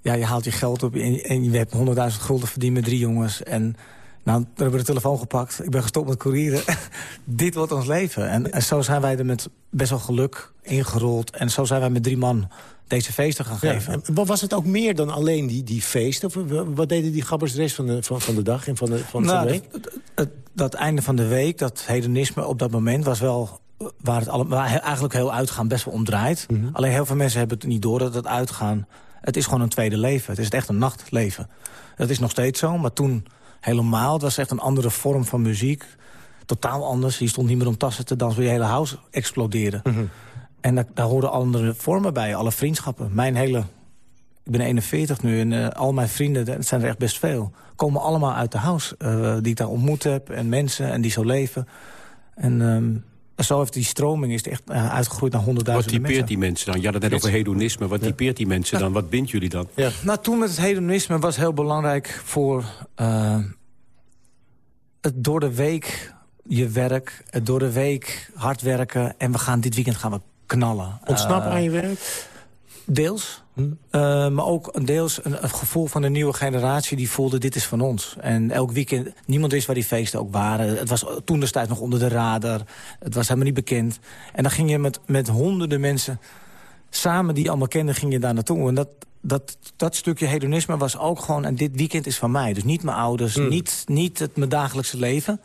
ja, je haalt je geld op en, en je hebt 100.000 gulden verdiend met drie jongens. En nou, dan hebben we de telefoon gepakt. Ik ben gestopt met courieren. Dit wordt ons leven. En, en, zo zijn wij er met best wel geluk ingerold. En zo zijn wij met drie man deze feesten gaan geven. Ja, was het ook meer dan alleen die, die feesten? Of wat deden die gabbers de rest van de, van, van de dag en van de, van nou, de week? Dat, einde van de week, dat hedonisme op dat moment was wel... waar het alle, waar eigenlijk heel uitgaan best wel omdraait. Mhm. Mm -hmm. Alleen heel veel mensen hebben het niet door dat het uitgaan... Het is gewoon een tweede leven. Het is echt een nachtleven. Dat is nog steeds zo, maar toen helemaal. Het was echt een andere vorm van muziek. Totaal anders. Je stond niet meer om tassen te dansen. Je hele house exploderen. Mm -hmm. En daar, daar hoorden andere vormen bij. Alle vriendschappen. Mijn hele... Ik ben 41 nu en uh, al mijn vrienden, dat zijn er echt best veel... komen allemaal uit de house uh, die ik daar ontmoet heb. En mensen en die zo leven. En... Um, zo heeft die stroming is echt uh, uitgegroeid naar honderdduizenden mensen. Wat typeert die mensen dan? Ja, dat net over hedonisme. Wat typeert die mensen dan? Wat bindt jullie dan? Ja. Nou, toen met het hedonisme was heel belangrijk voor... Uh, het door de week je werk, het door de week hard werken... en we gaan dit weekend gaan we knallen. Ontsnappen uh, aan je werk? Deels. Hm. Uh, maar ook deels een, een, gevoel van de nieuwe generatie die voelde dit is van ons. En elk weekend, niemand wist waar die feesten ook waren. Het was toen destijds nog onder de radar. Het was helemaal niet bekend. En dan ging je met, met honderden mensen samen die je allemaal kenden, ging je daar naartoe. En dat, dat, dat stukje hedonisme was ook gewoon, en dit weekend is van mij. Dus niet mijn ouders, hm. niet, niet het, mijn dagelijkse leven.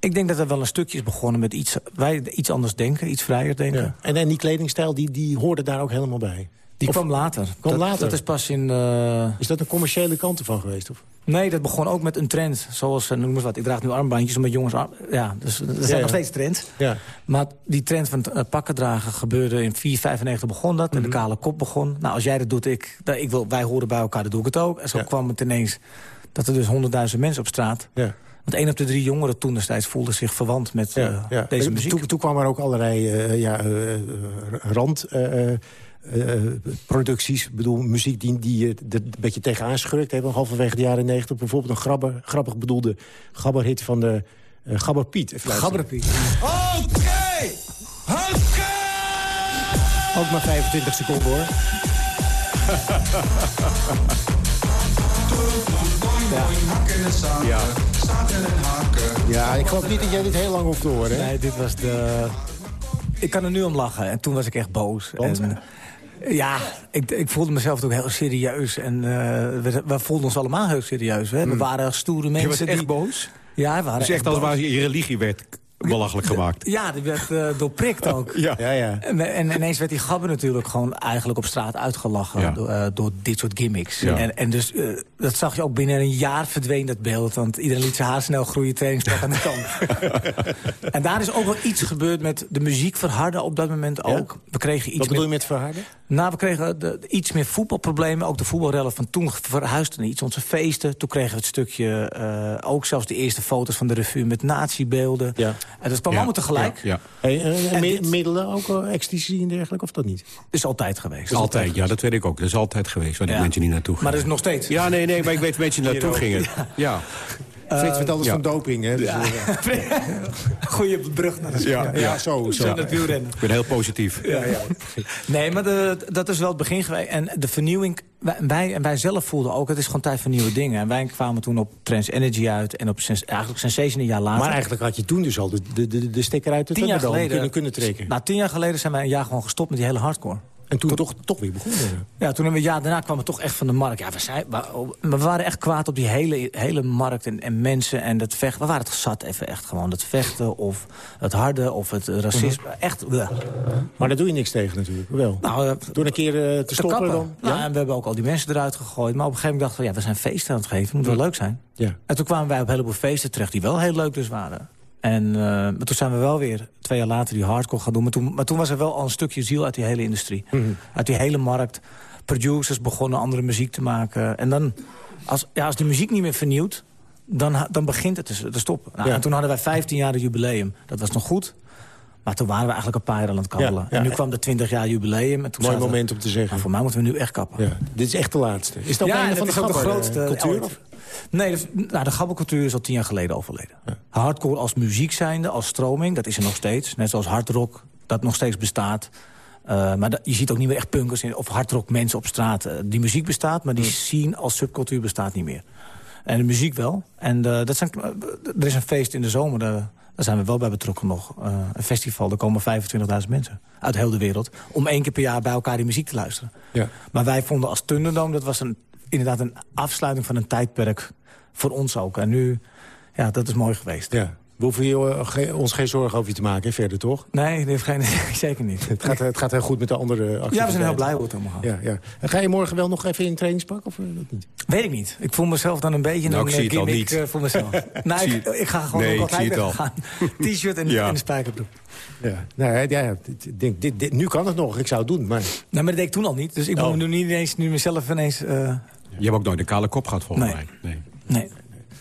Ik denk dat er wel een stukje is begonnen met iets, wij iets anders denken, iets vrijer denken. Ja. En, en die kledingstijl, die, die hoorde daar ook helemaal bij? Die of, kwam later. Kwam dat, later? Dat is pas in... Uh... Is dat een commerciële kant ervan geweest? Of? Nee, dat begon ook met een trend. Zoals, noem eens wat, ik draag nu armbandjes omdat jongens... Arm... Ja, dus er zijn ja, ja. nog steeds trends. Ja. Maar die trend van pakken dragen gebeurde in 495 begon dat. En Mhm. de kale kop begon. Nou, als jij dat doet, ik, dat, ik wil, wij horen bij elkaar, dan doe ik het ook. En zo kwam het ineens dat er dus honderdduizend mensen op straat... Ja. Want één op de drie jongeren toen destijds voelden zich verwant met uh, Ja, deze Eh, muziek. Toen, toen kwamen er ook allerlei eh, ja, eh, eh, rand... eh, eh, producties, bedoel, muziek die, die je er een beetje tegenaan schurkt hebben. Halverwege de jaren negentig. Bijvoorbeeld een grabber, grappig bedoelde gabberhit van de uh, Gabber Piet. Gabber Piet. Oké! Oké! Ook maar 25 seconden hoor. Ja. Ja, ik geloof niet dat jij dit heel lang hoeft te horen. Hè? Nee, dit was de... Ik kan er nu om lachen. En toen was ik echt boos. En, ja, ik, ik voelde mezelf ook heel serieus. En uh, we, we voelden ons allemaal heel serieus. Hè? We waren stoere mensen. Je was echt die... boos? Ja, we waren Dus echt als waar je religie werd belachelijk gemaakt. Ja, die werd uh, doorprikt ook. ja. Ja, ja. En, en, ineens werd die gabber natuurlijk gewoon eigenlijk op straat uitgelachen... Ja. Door, uh, door, dit soort gimmicks. Ja. En, en dus uh, dat zag je ook binnen een jaar verdween dat beeld. Want iedereen liet zijn haar snel groeien, trainingspak aan de kant. en daar is ook wel iets gebeurd met de muziek verharden op dat moment ook. We kregen iets Wat bedoel je met verharden? Nou, we kregen de, iets meer voetbalproblemen. Ook de voetbalrellen van toen verhuisden iets. Onze feesten. Toen kregen we het stukje... Ook zelfs de eerste foto's van de revue met natiebeelden. Ja. En dat kwam allemaal tegelijk. Ja. Hey, uh, en dit... middelen, ook uh, ecstasy en dergelijke, of dat niet? is altijd geweest. Is altijd, ja, dat weet ik ook. Dat is altijd geweest, waar die mensen niet naartoe gingen. Maar dat is nog steeds. Ja, nee, nee, maar ik weet waar mensen naartoe gingen. ja. Uh, Frits vertelt alles ja. van doping, hè? Dus, ja. Goeie brug naar de ja, ja, ja, zo. zo. Het wielrennen. Ik ben heel positief. Ja, ja. Nee, maar de, dat is wel het begin geweest. En de vernieuwing, wij, en wij zelf voelden ook... het is gewoon tijd voor nieuwe dingen. En wij kwamen toen op Trans Energy uit... en op eigenlijk Sensation een jaar later. Maar eigenlijk had je toen dus al de, de, de, de stekker uit de Thunderdome kunnen, kunnen trekken. Nou, tien jaar geleden zijn wij een jaar gewoon gestopt met die hele hardcore. En toen, toch, toch weer begonnen. Ja, toen een jaar daarna kwam het toch echt van de markt. Ja, we, zijn, we waren echt kwaad op die hele, hele markt en, en mensen en dat vechten. We waren het zat even echt gewoon. Het vechten of het harde of het racisme. -huh. Echt. Bleh. Maar daar doe je niks tegen natuurlijk. Wel. Nou, uh, Door een keer uh, te, te stoppen kappen. dan? Ja? en we hebben ook al die mensen eruit gegooid. Maar op een gegeven moment dachten we, ja, we zijn feesten aan het geven. Het moet wel leuk zijn. Ja. En toen kwamen wij op een heleboel feesten terecht die wel heel leuk dus waren. En uh, maar toen zijn we wel weer twee jaar later die hardcore gaan doen. Maar toen, maar toen was er wel al een stukje ziel uit die hele industrie. Mhm. Mm -hmm. Uit die hele markt. Producers begonnen andere muziek te maken. En dan, als, ja, als die muziek niet meer vernieuwt... dan, dan begint het te, te stoppen. Nou, Ja. En toen hadden wij 15 jaar de jubileum. Dat was nog goed. Maar toen waren we eigenlijk een paar jaar aan het kabbelen. Ja, ja. En nu kwam de 20 jaar jubileum. En toen Mooi we- moment om te zeggen. Nou, voor mij moeten we nu echt kappen. Ja. Dit is echt de laatste. Is dat ja, van de de grootste eh, cultuur? Nee, dus, nou, de gabbelcultuur is al tien jaar geleden overleden. Hardcore als muziek zijnde, als stroming, dat is er nog steeds. Net zoals hardrock, dat nog steeds bestaat. Uh, maar je ziet ook niet meer echt punkers in, of hardrock mensen op straat. Uh, die muziek bestaat, maar die scene als subcultuur bestaat niet meer. En de muziek wel. En uh, dat zijn, er is een feest in de zomer, daar, daar zijn we wel bij betrokken nog. Een festival, daar komen 25.000 mensen uit heel de wereld... om één keer per jaar bij elkaar die muziek te luisteren. Ja. Maar wij vonden als Thunderdome, dat was een, inderdaad een afsluiting van een tijdperk voor ons ook. En nu, ja, dat is mooi geweest. Ja. We hoeven hier uh, ge ons geen zorgen over je te maken, verder toch? Nee, nee, geen, zeker niet. Het gaat, het gaat heel goed met de andere activiteiten. Ja, we zijn heel blij hoe het allemaal gaat. Ja, ja. En ga je morgen wel nog even in trainingspak of uh, dat niet? Weet ik niet. Ik voel mezelf dan een beetje Nou, een ik zie het al gimmick niet. voor mezelf. nou, Zie ik, ik ga gewoon Nee, altijd het al. gaan. T-shirt en, Ja. en spijkerbroek. Ja. Nou, ja, denk, dit, dit, nu kan het nog. Ik zou het doen, maar... Nou, maar dat deed ik toen al niet. Dus ik Oh. moet me nu niet ineens, nu mezelf ineens... uh, Je hebt ook nooit een kale kop gehad, volgens Nee. mij. Nee. nee.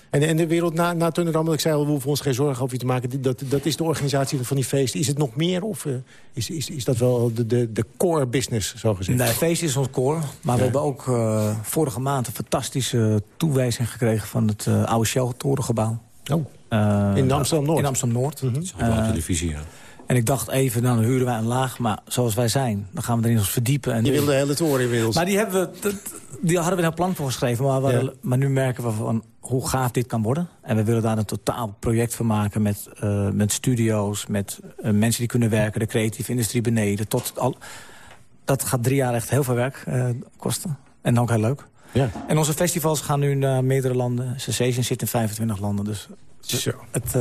En, en de wereld na, na Thunderdome, wat ik zei al, we hoeven ons geen zorgen over je te maken. Dat, dat is de organisatie van die feesten. Is het nog meer of uh, is, is, is dat wel de, de, de core business, zo gezegd? Nee, feest is ons core. Maar we hebben ook uh, vorige maand een fantastische toewijzing gekregen... van het uh, oude Shell-torengebouw. Oh. Uh, In Amsterdam-Noord? In Amsterdam-Noord. Mm -hmm. Op de televisie, ja. En ik dacht even, nou, dan huren wij een laag. Maar zoals wij zijn, dan gaan we erin ons verdiepen. En Je wilde de hele toren inmiddels. Maar die, hebben we, dat, die hadden we een heel plan voor geschreven. Maar, we, Ja. maar nu merken we van hoe gaaf dit kan worden. En we willen daar een totaal project van maken met, uh, met studio's... met uh, mensen die kunnen werken, de creatieve industrie beneden. Tot al, dat gaat drie jaar echt heel veel werk uh, kosten. En ook heel leuk. Ja. En onze festivals gaan nu naar meerdere landen. Sensation zit in 25 landen. Dus Zo. het,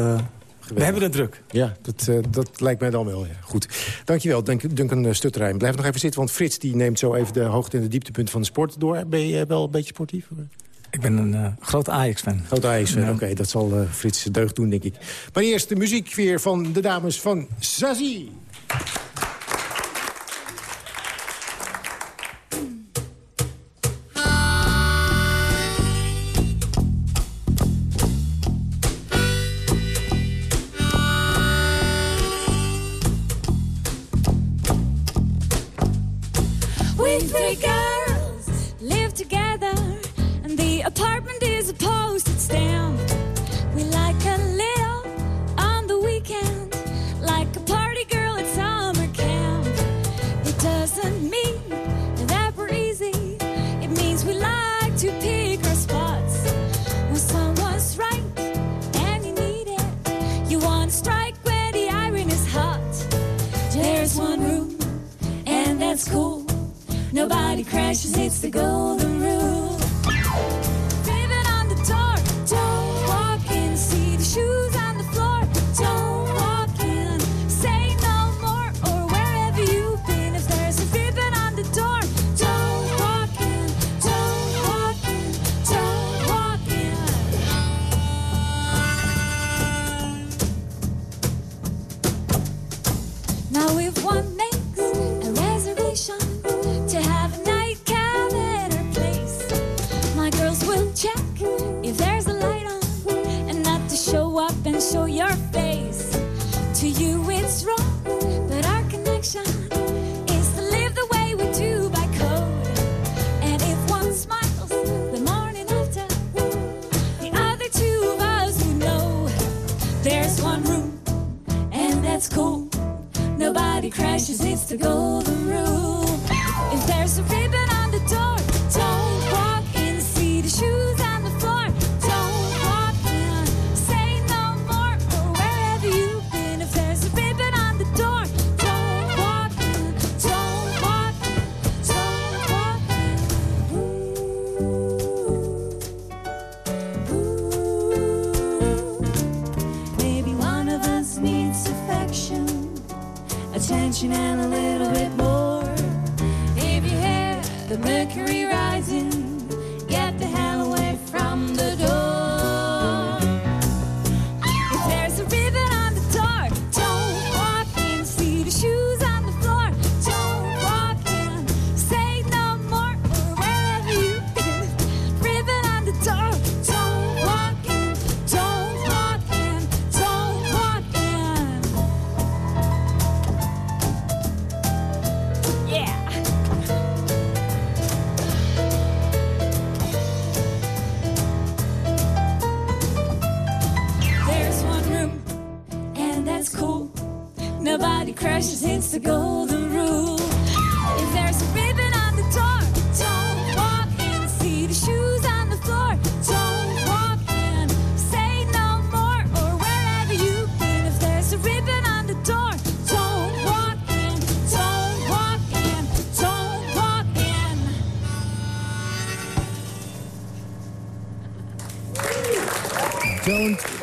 we hebben het druk. Ja, dat, uh, dat lijkt mij dan wel. Ja. Goed. Dankjewel, Duncan Stutterijn. Blijf nog even zitten, want Frits die neemt zo even de hoogte- en de dieptepunten van de sport door. Ben je wel een beetje sportief? Ik ben een uh, grote Ajax-fan. Grote Ajax-fan, Ja. oké. Okay, dat zal uh, Frits deugd doen, denk ik. Maar eerst de muziek weer van de dames van Zazie. Stamp. We like a little on the weekend, like a party girl at summer camp. It doesn't mean that we're easy, it means we like to pick our spots. When someone's right and you need it, you want to strike where the iron is hot. There's one room, and that's cool. Nobody crashes, it's the golden and show your face. To you it's wrong, but our connection is to live the way we do by code. And if one smiles the morning after, the other two of us would know there's one room, and that's cool. Nobody crashes, it's the golden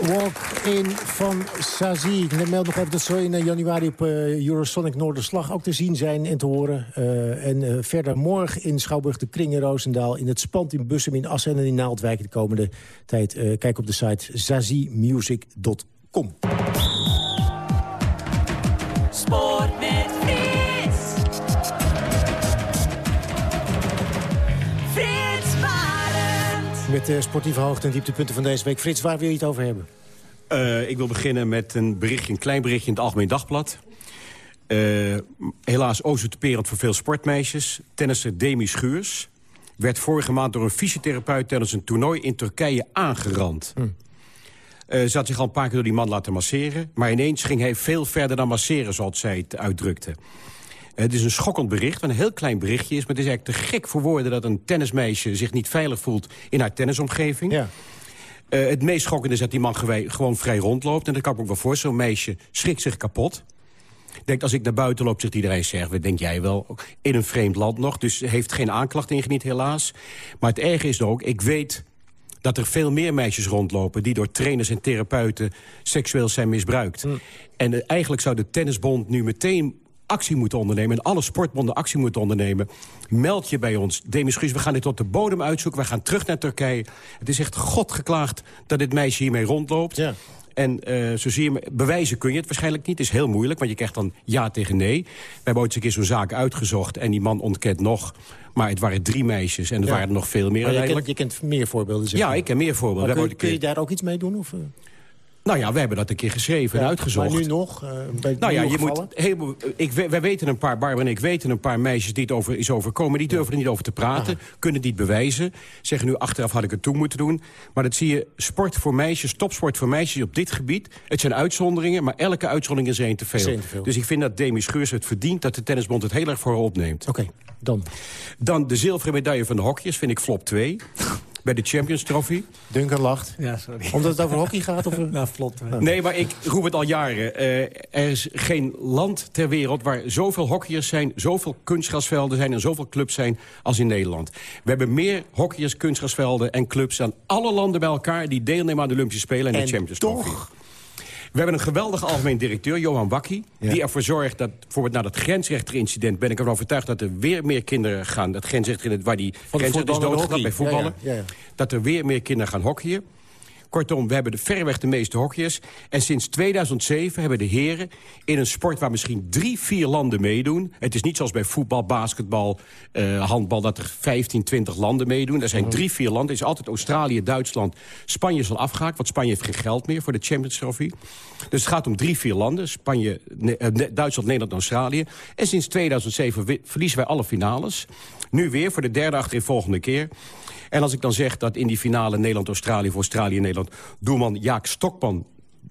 Walk In van Sazie. Ik meld nog even dat ze in eh, januari op eh, Eurosonic Noorderslag ook te zien zijn en te horen. Eh, en verder morgen in Schouwburg de Kring in Roosendaal... in het Spand in Bussum in Assen en in Naaldwijk de komende tijd. Kijk op de site zaziemusic.com. Met de sportieve hoogte en dieptepunten van deze week. Frits, waar wil je het over hebben? Eh, ik wil beginnen met een berichtje, een klein berichtje in het Algemeen Dagblad. Eh, helaas ozotyperend voor veel sportmeisjes. Tennisser Demi Schuurs werd vorige maand door een fysiotherapeut... tijdens een toernooi in Turkije aangerand. Eh, ze had zich al een paar keer door die man laten masseren... maar ineens ging hij veel verder dan masseren, zoals zij het uitdrukte. Het is een schokkend bericht, wat een heel klein berichtje is... maar het is eigenlijk te gek voor woorden dat een tennismeisje... zich niet veilig voelt in haar tennisomgeving. Ja. Eh, het meest schokkende is dat die man gewoon vrij rondloopt. En dat kan ik ook wel voor. Zo'n meisje schrikt zich kapot. Denkt, als ik naar buiten loop, zegt iedereen... zeg, wat denk jij wel, in een vreemd land nog. Dus heeft geen aanklacht ingediend, helaas. Maar het erge is ook, ik weet dat er veel meer meisjes rondlopen... die door trainers en therapeuten seksueel zijn misbruikt. En eh, eigenlijk zou de tennisbond nu meteen actie moeten ondernemen... en alle sportbonden actie moeten ondernemen. Meld je bij ons. Demis Guus, we gaan dit tot de bodem uitzoeken. We gaan terug naar Turkije. Het is echt god geklaagd dat dit meisje hiermee rondloopt. En eh, zo zie je, bewijzen kun je het waarschijnlijk niet. Het is heel moeilijk, want je krijgt dan ja tegen nee. We hebben ooit eens een keer zo'n zaak uitgezocht... en die man ontkent nog. Maar het waren drie meisjes en er Ja. waren er nog veel meer je, kent, je kent meer voorbeelden, zeg Ja, maar. ik ken meer voorbeelden. Maar kun, hebben kun je daar ook iets mee doen? Of, eh? Nou ja, we hebben dat een keer geschreven en uitgezocht. Maar nu nog? bij Nou ja, je gevallen? moet, ik, wij weten een paar, Barbara en ik weten een paar meisjes die het over, is overkomen. Die durven er niet over te praten, kunnen niet bewijzen. Zeggen nu achteraf had ik het toe moeten doen. Maar dat zie je, sport voor meisjes, topsport voor meisjes op dit gebied. Het zijn uitzonderingen, maar elke uitzondering is één te veel. Te. Dus ik vind dat Demi Scheurs het verdient dat de Tennisbond het heel erg voor haar opneemt. Oké, dan. Dan de zilveren medaille van de hockeyers vind ik flop 2. bij de Champions Trophy. Duncan lacht. Ja, sorry. Omdat het over hockey gaat? Of... nou, vlot. Nee, maar ik roep het al jaren. Eh, er is geen land ter wereld waar zoveel hockeyers zijn... zoveel kunstgrasvelden zijn en zoveel clubs zijn als in Nederland. We hebben meer hockeyers, kunstgrasvelden en clubs... dan alle landen bij elkaar die deelnemen aan de Olympische Spelen en, En de Champions toch- Trophy. We hebben een geweldige algemeen directeur, Johan Wakkie... die ervoor zorgt dat, bijvoorbeeld na dat grensrechterincident... ben ik ervan overtuigd dat er weer meer kinderen gaan... dat grensrechter waar die grensrechter is doodgegaan bij voetballen... Ja, ja. dat er weer meer kinderen gaan hockeyen. Kortom, we hebben de verreweg de meeste hockeyers. En sinds 2007 hebben de heren in een sport waar misschien drie, vier landen meedoen. Het is niet zoals bij voetbal, basketbal, eh, handbal... dat er 15, 20 landen meedoen. Er zijn drie, vier landen. Het is altijd Australië, Duitsland. Spanje is al afgehaakt, want Spanje heeft geen geld meer... voor de Champions Trophy. Dus het gaat om drie, vier landen. Spanje, Ne- eh, Duitsland, Nederland en Australië. En sinds 2007 wi- verliezen wij alle finales. Nu weer voor de derde achterin volgende keer. En als ik dan zeg dat in die finale Nederland-Australië... voor Australië-Nederland doelman Jaak Stokman...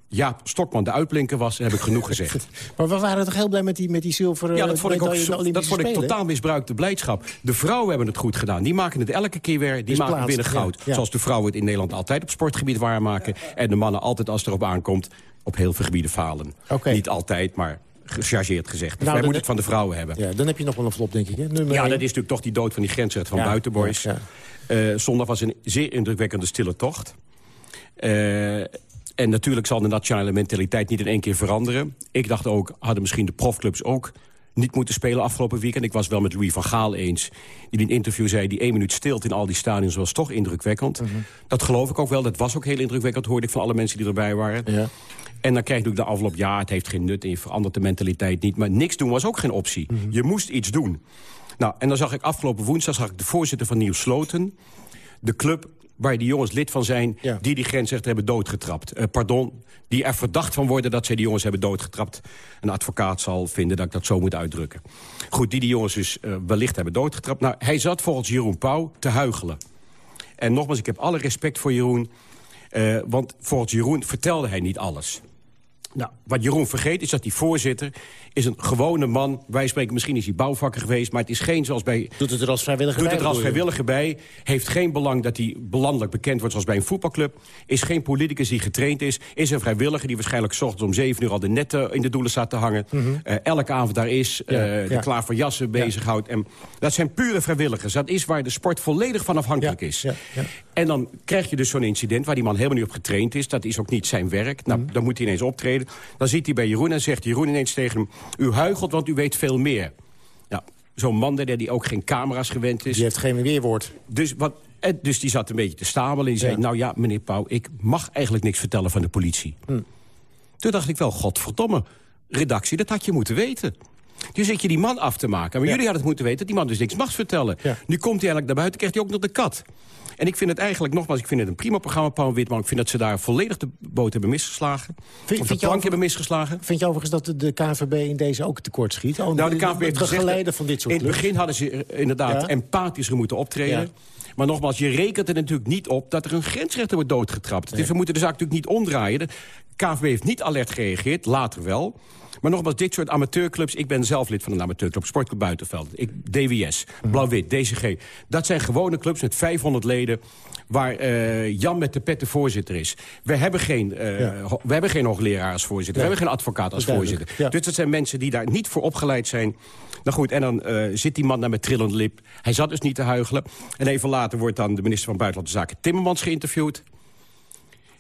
Jaap Stokman de uitblinker was, heb ik genoeg gezegd. Maar we waren toch heel blij met die, met die zilveren Ja, dat vond ik, ook, zo- dat vond ik totaal misbruikte blijdschap. De vrouwen hebben het goed gedaan. Die maken het elke keer weer. Die maken binnen goud. ja, ja. Zoals de vrouwen het in Nederland altijd op sportgebied waarmaken. En de mannen altijd als het erop aankomt op heel veel gebieden falen. Niet altijd, maar gechargeerd gezegd. Nou, Wij moeten het van de vrouwen hebben. Ja, dan heb je nog wel een flop, denk ik. Hè? Nummer Ja, één. dat is natuurlijk toch die dood van die grensrechter van Ja, Buitenboys. ja, Eh, zondag was een zeer indrukwekkende stille tocht. Eh, en natuurlijk zal de nationale mentaliteit niet in één keer veranderen. Ik dacht ook, hadden misschien de profclubs ook niet moeten spelen afgelopen weekend. Ik was wel met Louis van Gaal eens. Die in een interview zei, die één minuut stilte in al die stadions was toch indrukwekkend. Mhm. Dat geloof ik ook wel. Dat was ook heel indrukwekkend, hoorde ik van alle mensen die erbij waren. En dan krijg je natuurlijk de afloop, ja, het heeft geen nut... en je verandert de mentaliteit niet. Maar niks doen was ook geen optie. Mhm. Je moest iets doen. Nou, en dan zag ik afgelopen woensdag zag ik de voorzitter van Nieuw Sloten... de club waar die jongens lid van zijn... die die grensrechter hebben doodgetrapt. Eh, pardon, die er verdacht van worden dat zij die jongens hebben doodgetrapt. Een advocaat zal vinden dat ik dat zo moet uitdrukken. Goed, die die jongens dus eh, wellicht hebben doodgetrapt. Nou, hij zat volgens Jeroen Pauw te huigelen. En nogmaals, ik heb alle respect voor Jeroen... eh, want volgens Jeroen vertelde hij niet alles. Nou, wat Jeroen vergeet is dat die voorzitter is een gewone man. Wij spreken, misschien is hij bouwvakker geweest... maar het is geen zoals bij... Doet het er als vrijwilliger Doet bij, het er als vrijwilliger bij. Heeft geen belang dat hij belandelijk bekend wordt zoals bij een voetbalclub. Is geen politicus die getraind is. Is een vrijwilliger die waarschijnlijk 's ochtends om 7 uur al de netten in de doelen staat te hangen. Eh, elke avond daar is. Mhm. Ja, eh, de ja. klaar voor jassen bezighoudt. En dat zijn pure vrijwilligers. Dat is waar de sport volledig van afhankelijk is. En dan krijg je dus zo'n incident waar die man helemaal niet op getraind is. Dat is ook niet zijn werk. Nou, Mhm. dan moet hij ineens optreden. Dan ziet hij bij Jeroen en zegt Jeroen ineens tegen hem... u huigelt, want u weet veel meer. Nou, zo'n man die, die ook geen camera's gewend is. Die heeft geen weerwoord. Dus, wat, en dus die zat een beetje te stamelen. En die zei, Ja. nou ja, meneer Pauw, ik mag eigenlijk niks vertellen van de politie. Hm. Toen dacht ik wel, godverdomme, redactie, dat had je moeten weten. Nu zit je die man af te maken. Maar jullie hadden het moeten weten dat die man dus niks mag vertellen. Nu komt hij eigenlijk naar buiten, krijgt hij ook nog de kat. En ik vind het eigenlijk, nogmaals, ik vind het een prima programma, Paul Witman. Ik vind dat ze daar volledig de boot hebben misgeslagen. of de vind je plank hebben misgeslagen. Vind je overigens dat de- KVB in deze ook tekort schiet? Oh, Nou, de KVB heeft gezegd... van dit soort In het begin hadden ze eh, inderdaad Ja. empathischer moeten optreden. Ja. Maar nogmaals, je rekent er natuurlijk niet op dat er een grensrechter wordt doodgetrapt. Dus we moeten de zaak natuurlijk niet omdraaien. De KVB heeft niet alert gereageerd, later wel. Maar nogmaals, dit soort amateurclubs... ik ben zelf lid van een amateurclub, Sportclub Buitenveld. Ik, DWS, Blauw-Wit, DCG. Dat zijn gewone clubs met 500 leden... waar eh, Jan met de pet de voorzitter is. We hebben geen, eh, we hebben geen hoogleraar als voorzitter. We hebben geen advocaat als Duidelijk, voorzitter. ja. Dus dat zijn mensen die daar niet voor opgeleid zijn. Nou goed, en dan eh, zit die man daar met trillende lip. Hij zat dus niet te huigelen. En even later wordt dan de minister van Buitenlandse Zaken Timmermans geïnterviewd.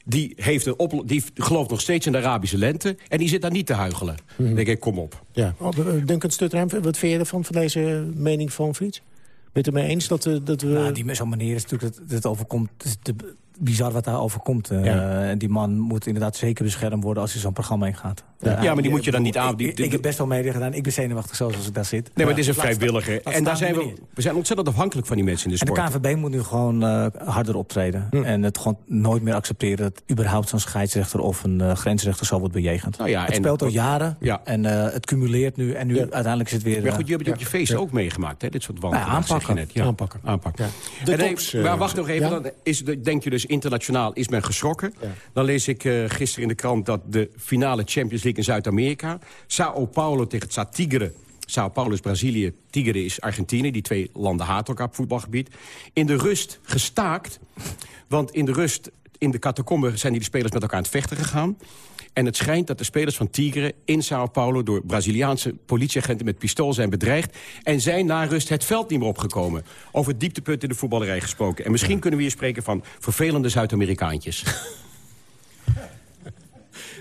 Die, heeft een die gelooft nog steeds in de Arabische lente. En die zit daar niet te huigelen. Dan denk ik, kom op. Ja. Oh, eh, Duncan Stutterheim, wat vind je ervan, van deze mening van Frits? Ben je het ermee eens dat, eh, dat we... Nou, die zo'n manier is natuurlijk dat, dat het overkomt. Is te bizar wat daar overkomt. eh, Ja. En die man moet inderdaad zeker beschermd worden als hij zo'n programma ingaat. Ja, Eh, maar die moet je dan niet aan- Ik, die- ik, ik heb best wel mede gedaan. Ik ben zenuwachtig zoals als ik daar zit. Nee, maar het is een vrijwilliger. En daar zijn we, we zijn ontzettend afhankelijk van die mensen in de En de sport. KNVB moet nu gewoon eh, harder optreden. Hm. En het gewoon nooit meer accepteren... dat überhaupt zo'n scheidsrechter of een grensrechter zo wordt bejegend. Nou ja, het en- speelt al jaren Ja. en eh, het cumuleert nu. En nu uiteindelijk is het weer... Maar goed, je hebt het op je feest ook meegemaakt, hè? Dit soort wanden. Nou ja, aanpakken. Aanpakken. aanpakken. De En dan- tops, eh, maar wacht nog even, ja? dan is, de- denk je dus internationaal is men geschrokken. Dan lees ik eh, gisteren in de krant dat de finale Champions League in Zuid-Amerika... Sao Paulo tegen het Tigre. Sao Paulo is Brazilië, Tigre is Argentinië. Die twee landen haten elkaar op voetbalgebied. In de rust gestaakt, want in de rust... in de catacomben zijn die de spelers met elkaar aan het vechten gegaan. En het schijnt dat de spelers van Tigre in Sao Paulo... door Braziliaanse politieagenten met pistool zijn bedreigd... en zijn na rust het veld niet meer opgekomen. Over het dieptepunt in de voetballerij gesproken. En misschien kunnen we hier spreken van vervelende Zuid-Amerikaantjes.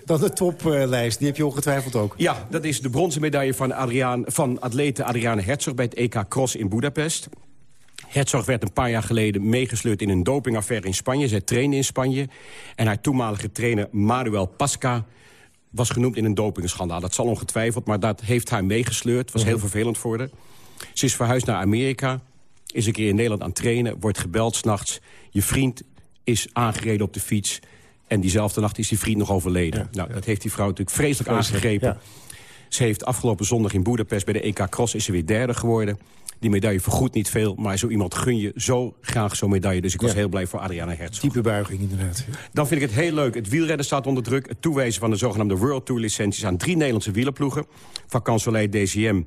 Dan de toplijst, die heb je ongetwijfeld ook. Ja, dat is de bronzen medaille van, Adriaan, van atlete Adriane Herzog... bij het EK Cross in Budapest. Herzog werd een paar jaar geleden meegesleurd in een dopingaffaire in Spanje. Zij trainde in Spanje. En haar toenmalige trainer Manuel Pasca was genoemd in een dopingschandaal. Dat zal ongetwijfeld, maar dat heeft haar meegesleurd. Was heel vervelend voor haar. Ze is verhuisd naar Amerika. Is een keer in Nederland aan het trainen. Wordt gebeld s'nachts. Je vriend is aangereden op de fiets. En diezelfde nacht is die vriend nog overleden. Nou, dat heeft die vrouw natuurlijk vreselijk aangegrepen. Ze heeft afgelopen zondag in Boedapest bij de EK Cross... is ze weer derde geworden. Die medaille vergoedt niet veel, maar zo iemand gun je zo graag zo'n medaille. Dus ik was heel blij voor Adriana Herzog. Diepe buiging inderdaad. Dan vind ik het heel leuk. Het wielrennen staat onder druk. Het toewijzen van de zogenaamde World Tour licenties aan drie Nederlandse wielerploegen. Van DCM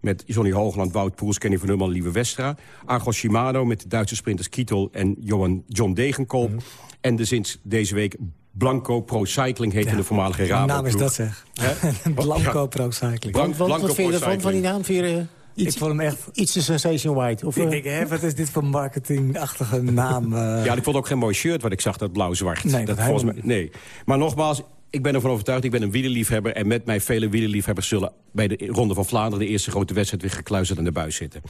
met Johnny Hoogland, Wout Poels, Kenny van Nummer, Lieve Westra. Argos Shimano met de Duitse sprinters Kietel en Johan John Degenkolb. Mhm. En de sinds deze week Blanco Pro Cycling heet in de voormalige Wat Rabo. naam is dat zeg. Blanco Pro Cycling. Blanco- Wat, wat Blanco vind je Pro ervan, van die naam? Vind je, eh, iets, Ik vond hem echt... iets te sensation white? Of, Ik eh, denk, hè, wat is dit voor marketingachtige naam? eh? Ja, ik vond ook geen mooi shirt wat ik zag, dat blauw-zwart. Nee, dat volgens helemaal mij, nee. Maar nogmaals, ik ben ervan overtuigd, ik ben een wielerliefhebber... en met mij vele wielerliefhebbers zullen bij de Ronde van Vlaanderen... de eerste grote wedstrijd weer gekluisterd aan de buis zitten.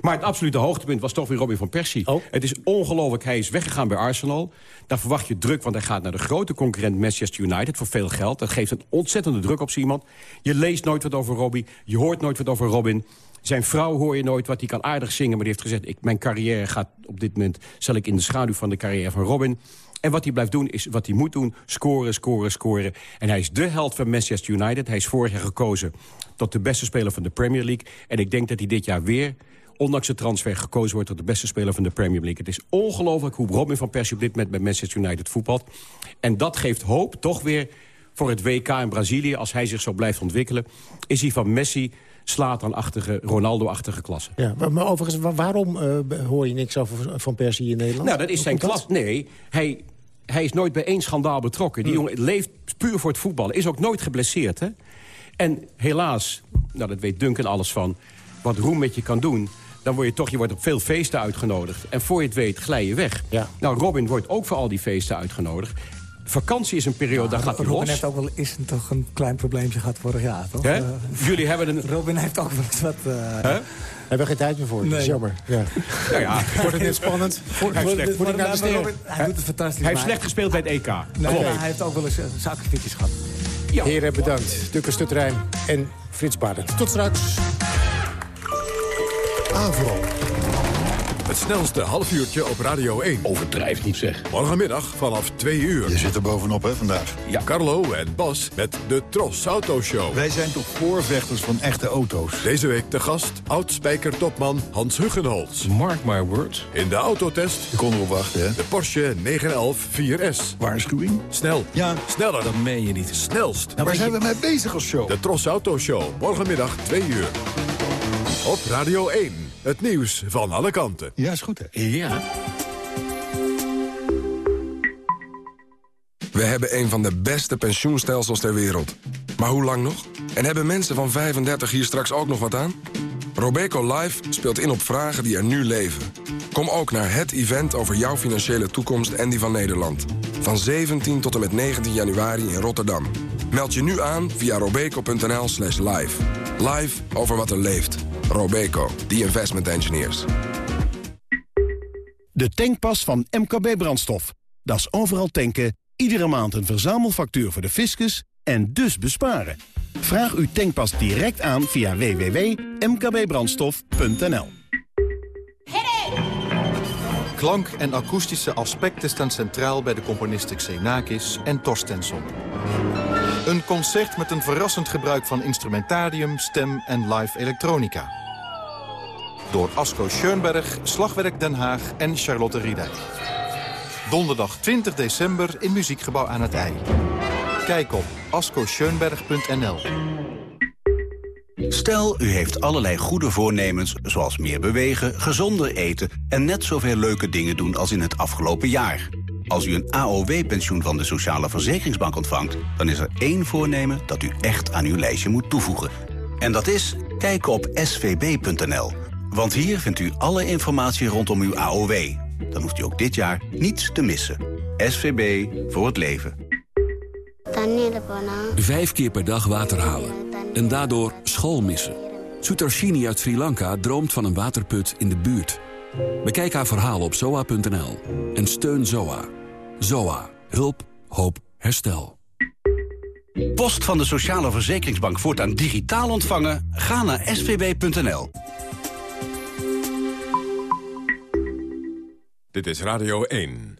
Maar het absolute hoogtepunt was toch weer Robin van Persie. Oh. Het is ongelooflijk, hij is weggegaan bij Arsenal. Daar verwacht je druk, want hij gaat naar de grote concurrent Manchester United... voor veel geld. Dat geeft een ontzettende druk op iemand. Je leest nooit wat over Robbie, je hoort nooit wat over Robin... Zijn vrouw hoor je nooit wat hij kan aardig zingen... maar die heeft gezegd, ik, mijn carrière gaat op dit moment... zal ik in de schaduw van de carrière van Robin. En wat hij blijft doen, is wat hij moet doen. Scoren, scoren, scoren. En hij is de held van Manchester United. Hij is vorig jaar gekozen tot de beste speler van de Premier League. En ik denk dat hij dit jaar weer ondanks de transfer gekozen wordt tot de beste speler van de Premier League. Het is ongelooflijk hoe Robin van Persie op dit moment bij Manchester United voetbalt. En dat geeft hoop toch weer voor het WK in Brazilië. Als hij zich zo blijft ontwikkelen, is hij van Messi Slatan-achtige, Ronaldo-achtige klasse. Ja, maar, overigens, wa- waarom eh, hoor je niks over Van Persie in Nederland? Nou, dat is zijn klas. Nee, hij, hij is nooit bij één schandaal betrokken. Die jongen leeft puur voor het voetballen. Is ook nooit geblesseerd, hè? En helaas, nou, dat weet Duncan alles van... wat roem met je kan doen... dan word je toch, je wordt op veel feesten uitgenodigd. En voor je het weet, glij je weg. Nou, Robin wordt ook voor al die feesten uitgenodigd. Vakantie is een periode, daar gaat hij Robin los. heeft ook wel is toch een klein probleempje gehad vorig jaar, toch? Eh, Jullie hebben een... Robin heeft ook wel eens wat... eh? Hebben we geen tijd meer voor, dat is Nee. jammer. Ja. Nou ja. Wordt het net spannend? Voor, Hij heeft slecht-? Robin, hij doet het fantastisch. Hij heeft slecht gespeeld bij het EK. Nee, hij heeft ook wel eens uh, zakkenfitjes gehad. Heren, bedankt. Dukke Stutterijn en Frits Barend. Tot straks. Avro. Het snelste halfuurtje op Radio 1. Overdrijf niet zeg. Morgenmiddag vanaf 2 uur. Je zit er bovenop hè vandaag. Ja. Carlo en Bas met de Tros Auto Show. Wij zijn toch voorvechters van echte auto's. Deze week de gast, oud-spijker-topman Hans Huggenholz. Mark my words. In de autotest Je kon erop wachten hè. de Porsche 911 4S. Waarschuwing? Snel, Ja, sneller, dat meen je niet. snelst. Nou, waar zijn we mee bezig als show? De Tros Auto Show, morgenmiddag 2 uur. Op Radio 1, het nieuws van alle kanten. Ja, is goed hè. Ja. We hebben een van de beste pensioenstelsels ter wereld. Maar hoe lang nog? En hebben mensen van 35 hier straks ook nog wat aan? Robeco Live speelt in op vragen die er nu leven. Kom ook naar het event over jouw financiële toekomst en die van Nederland. Van 17 tot en met 19 januari in Rotterdam. Meld je nu aan via robeco.nl slash live. Live over wat er leeft. Robeco, the investment engineers. De tankpas van MKB Brandstof. Dat is overal tanken, iedere maand een verzamelfactuur voor de fiscus en dus besparen. Vraag uw tankpas direct aan via www.mkbbrandstof.nl Klank en akoestische aspecten staan centraal bij de componisten Xenakis en Torstensson. Een concert met een verrassend gebruik van instrumentarium, stem en live elektronica. Door Asko Schoenberg, Slagwerk Den Haag en Charlotte Riedijk. Donderdag 20 december in Muziekgebouw aan het IJ. Kijk op ascoscheunberg.nl. Stel, u heeft allerlei goede voornemens, zoals meer bewegen, gezonder eten... en net zoveel leuke dingen doen als in het afgelopen jaar. Als u een AOW-pensioen van de Sociale Verzekeringsbank ontvangt... dan is er één voornemen dat u echt aan uw lijstje moet toevoegen. En dat is kijken op svb.nl. Want hier vindt u alle informatie rondom uw AOW. Dan hoeft u ook dit jaar niets te missen. SVB voor het leven. Vijf keer per dag water halen. En daardoor school missen. Sutarshini uit Sri Lanka droomt van een waterput in de buurt. Bekijk haar verhaal op zoa.nl en steun ZOA. ZOA. Hulp. Hoop. Herstel. Post van de Sociale Verzekeringsbank voortaan digitaal ontvangen? Ga naar svb.nl. Dit is Radio 1.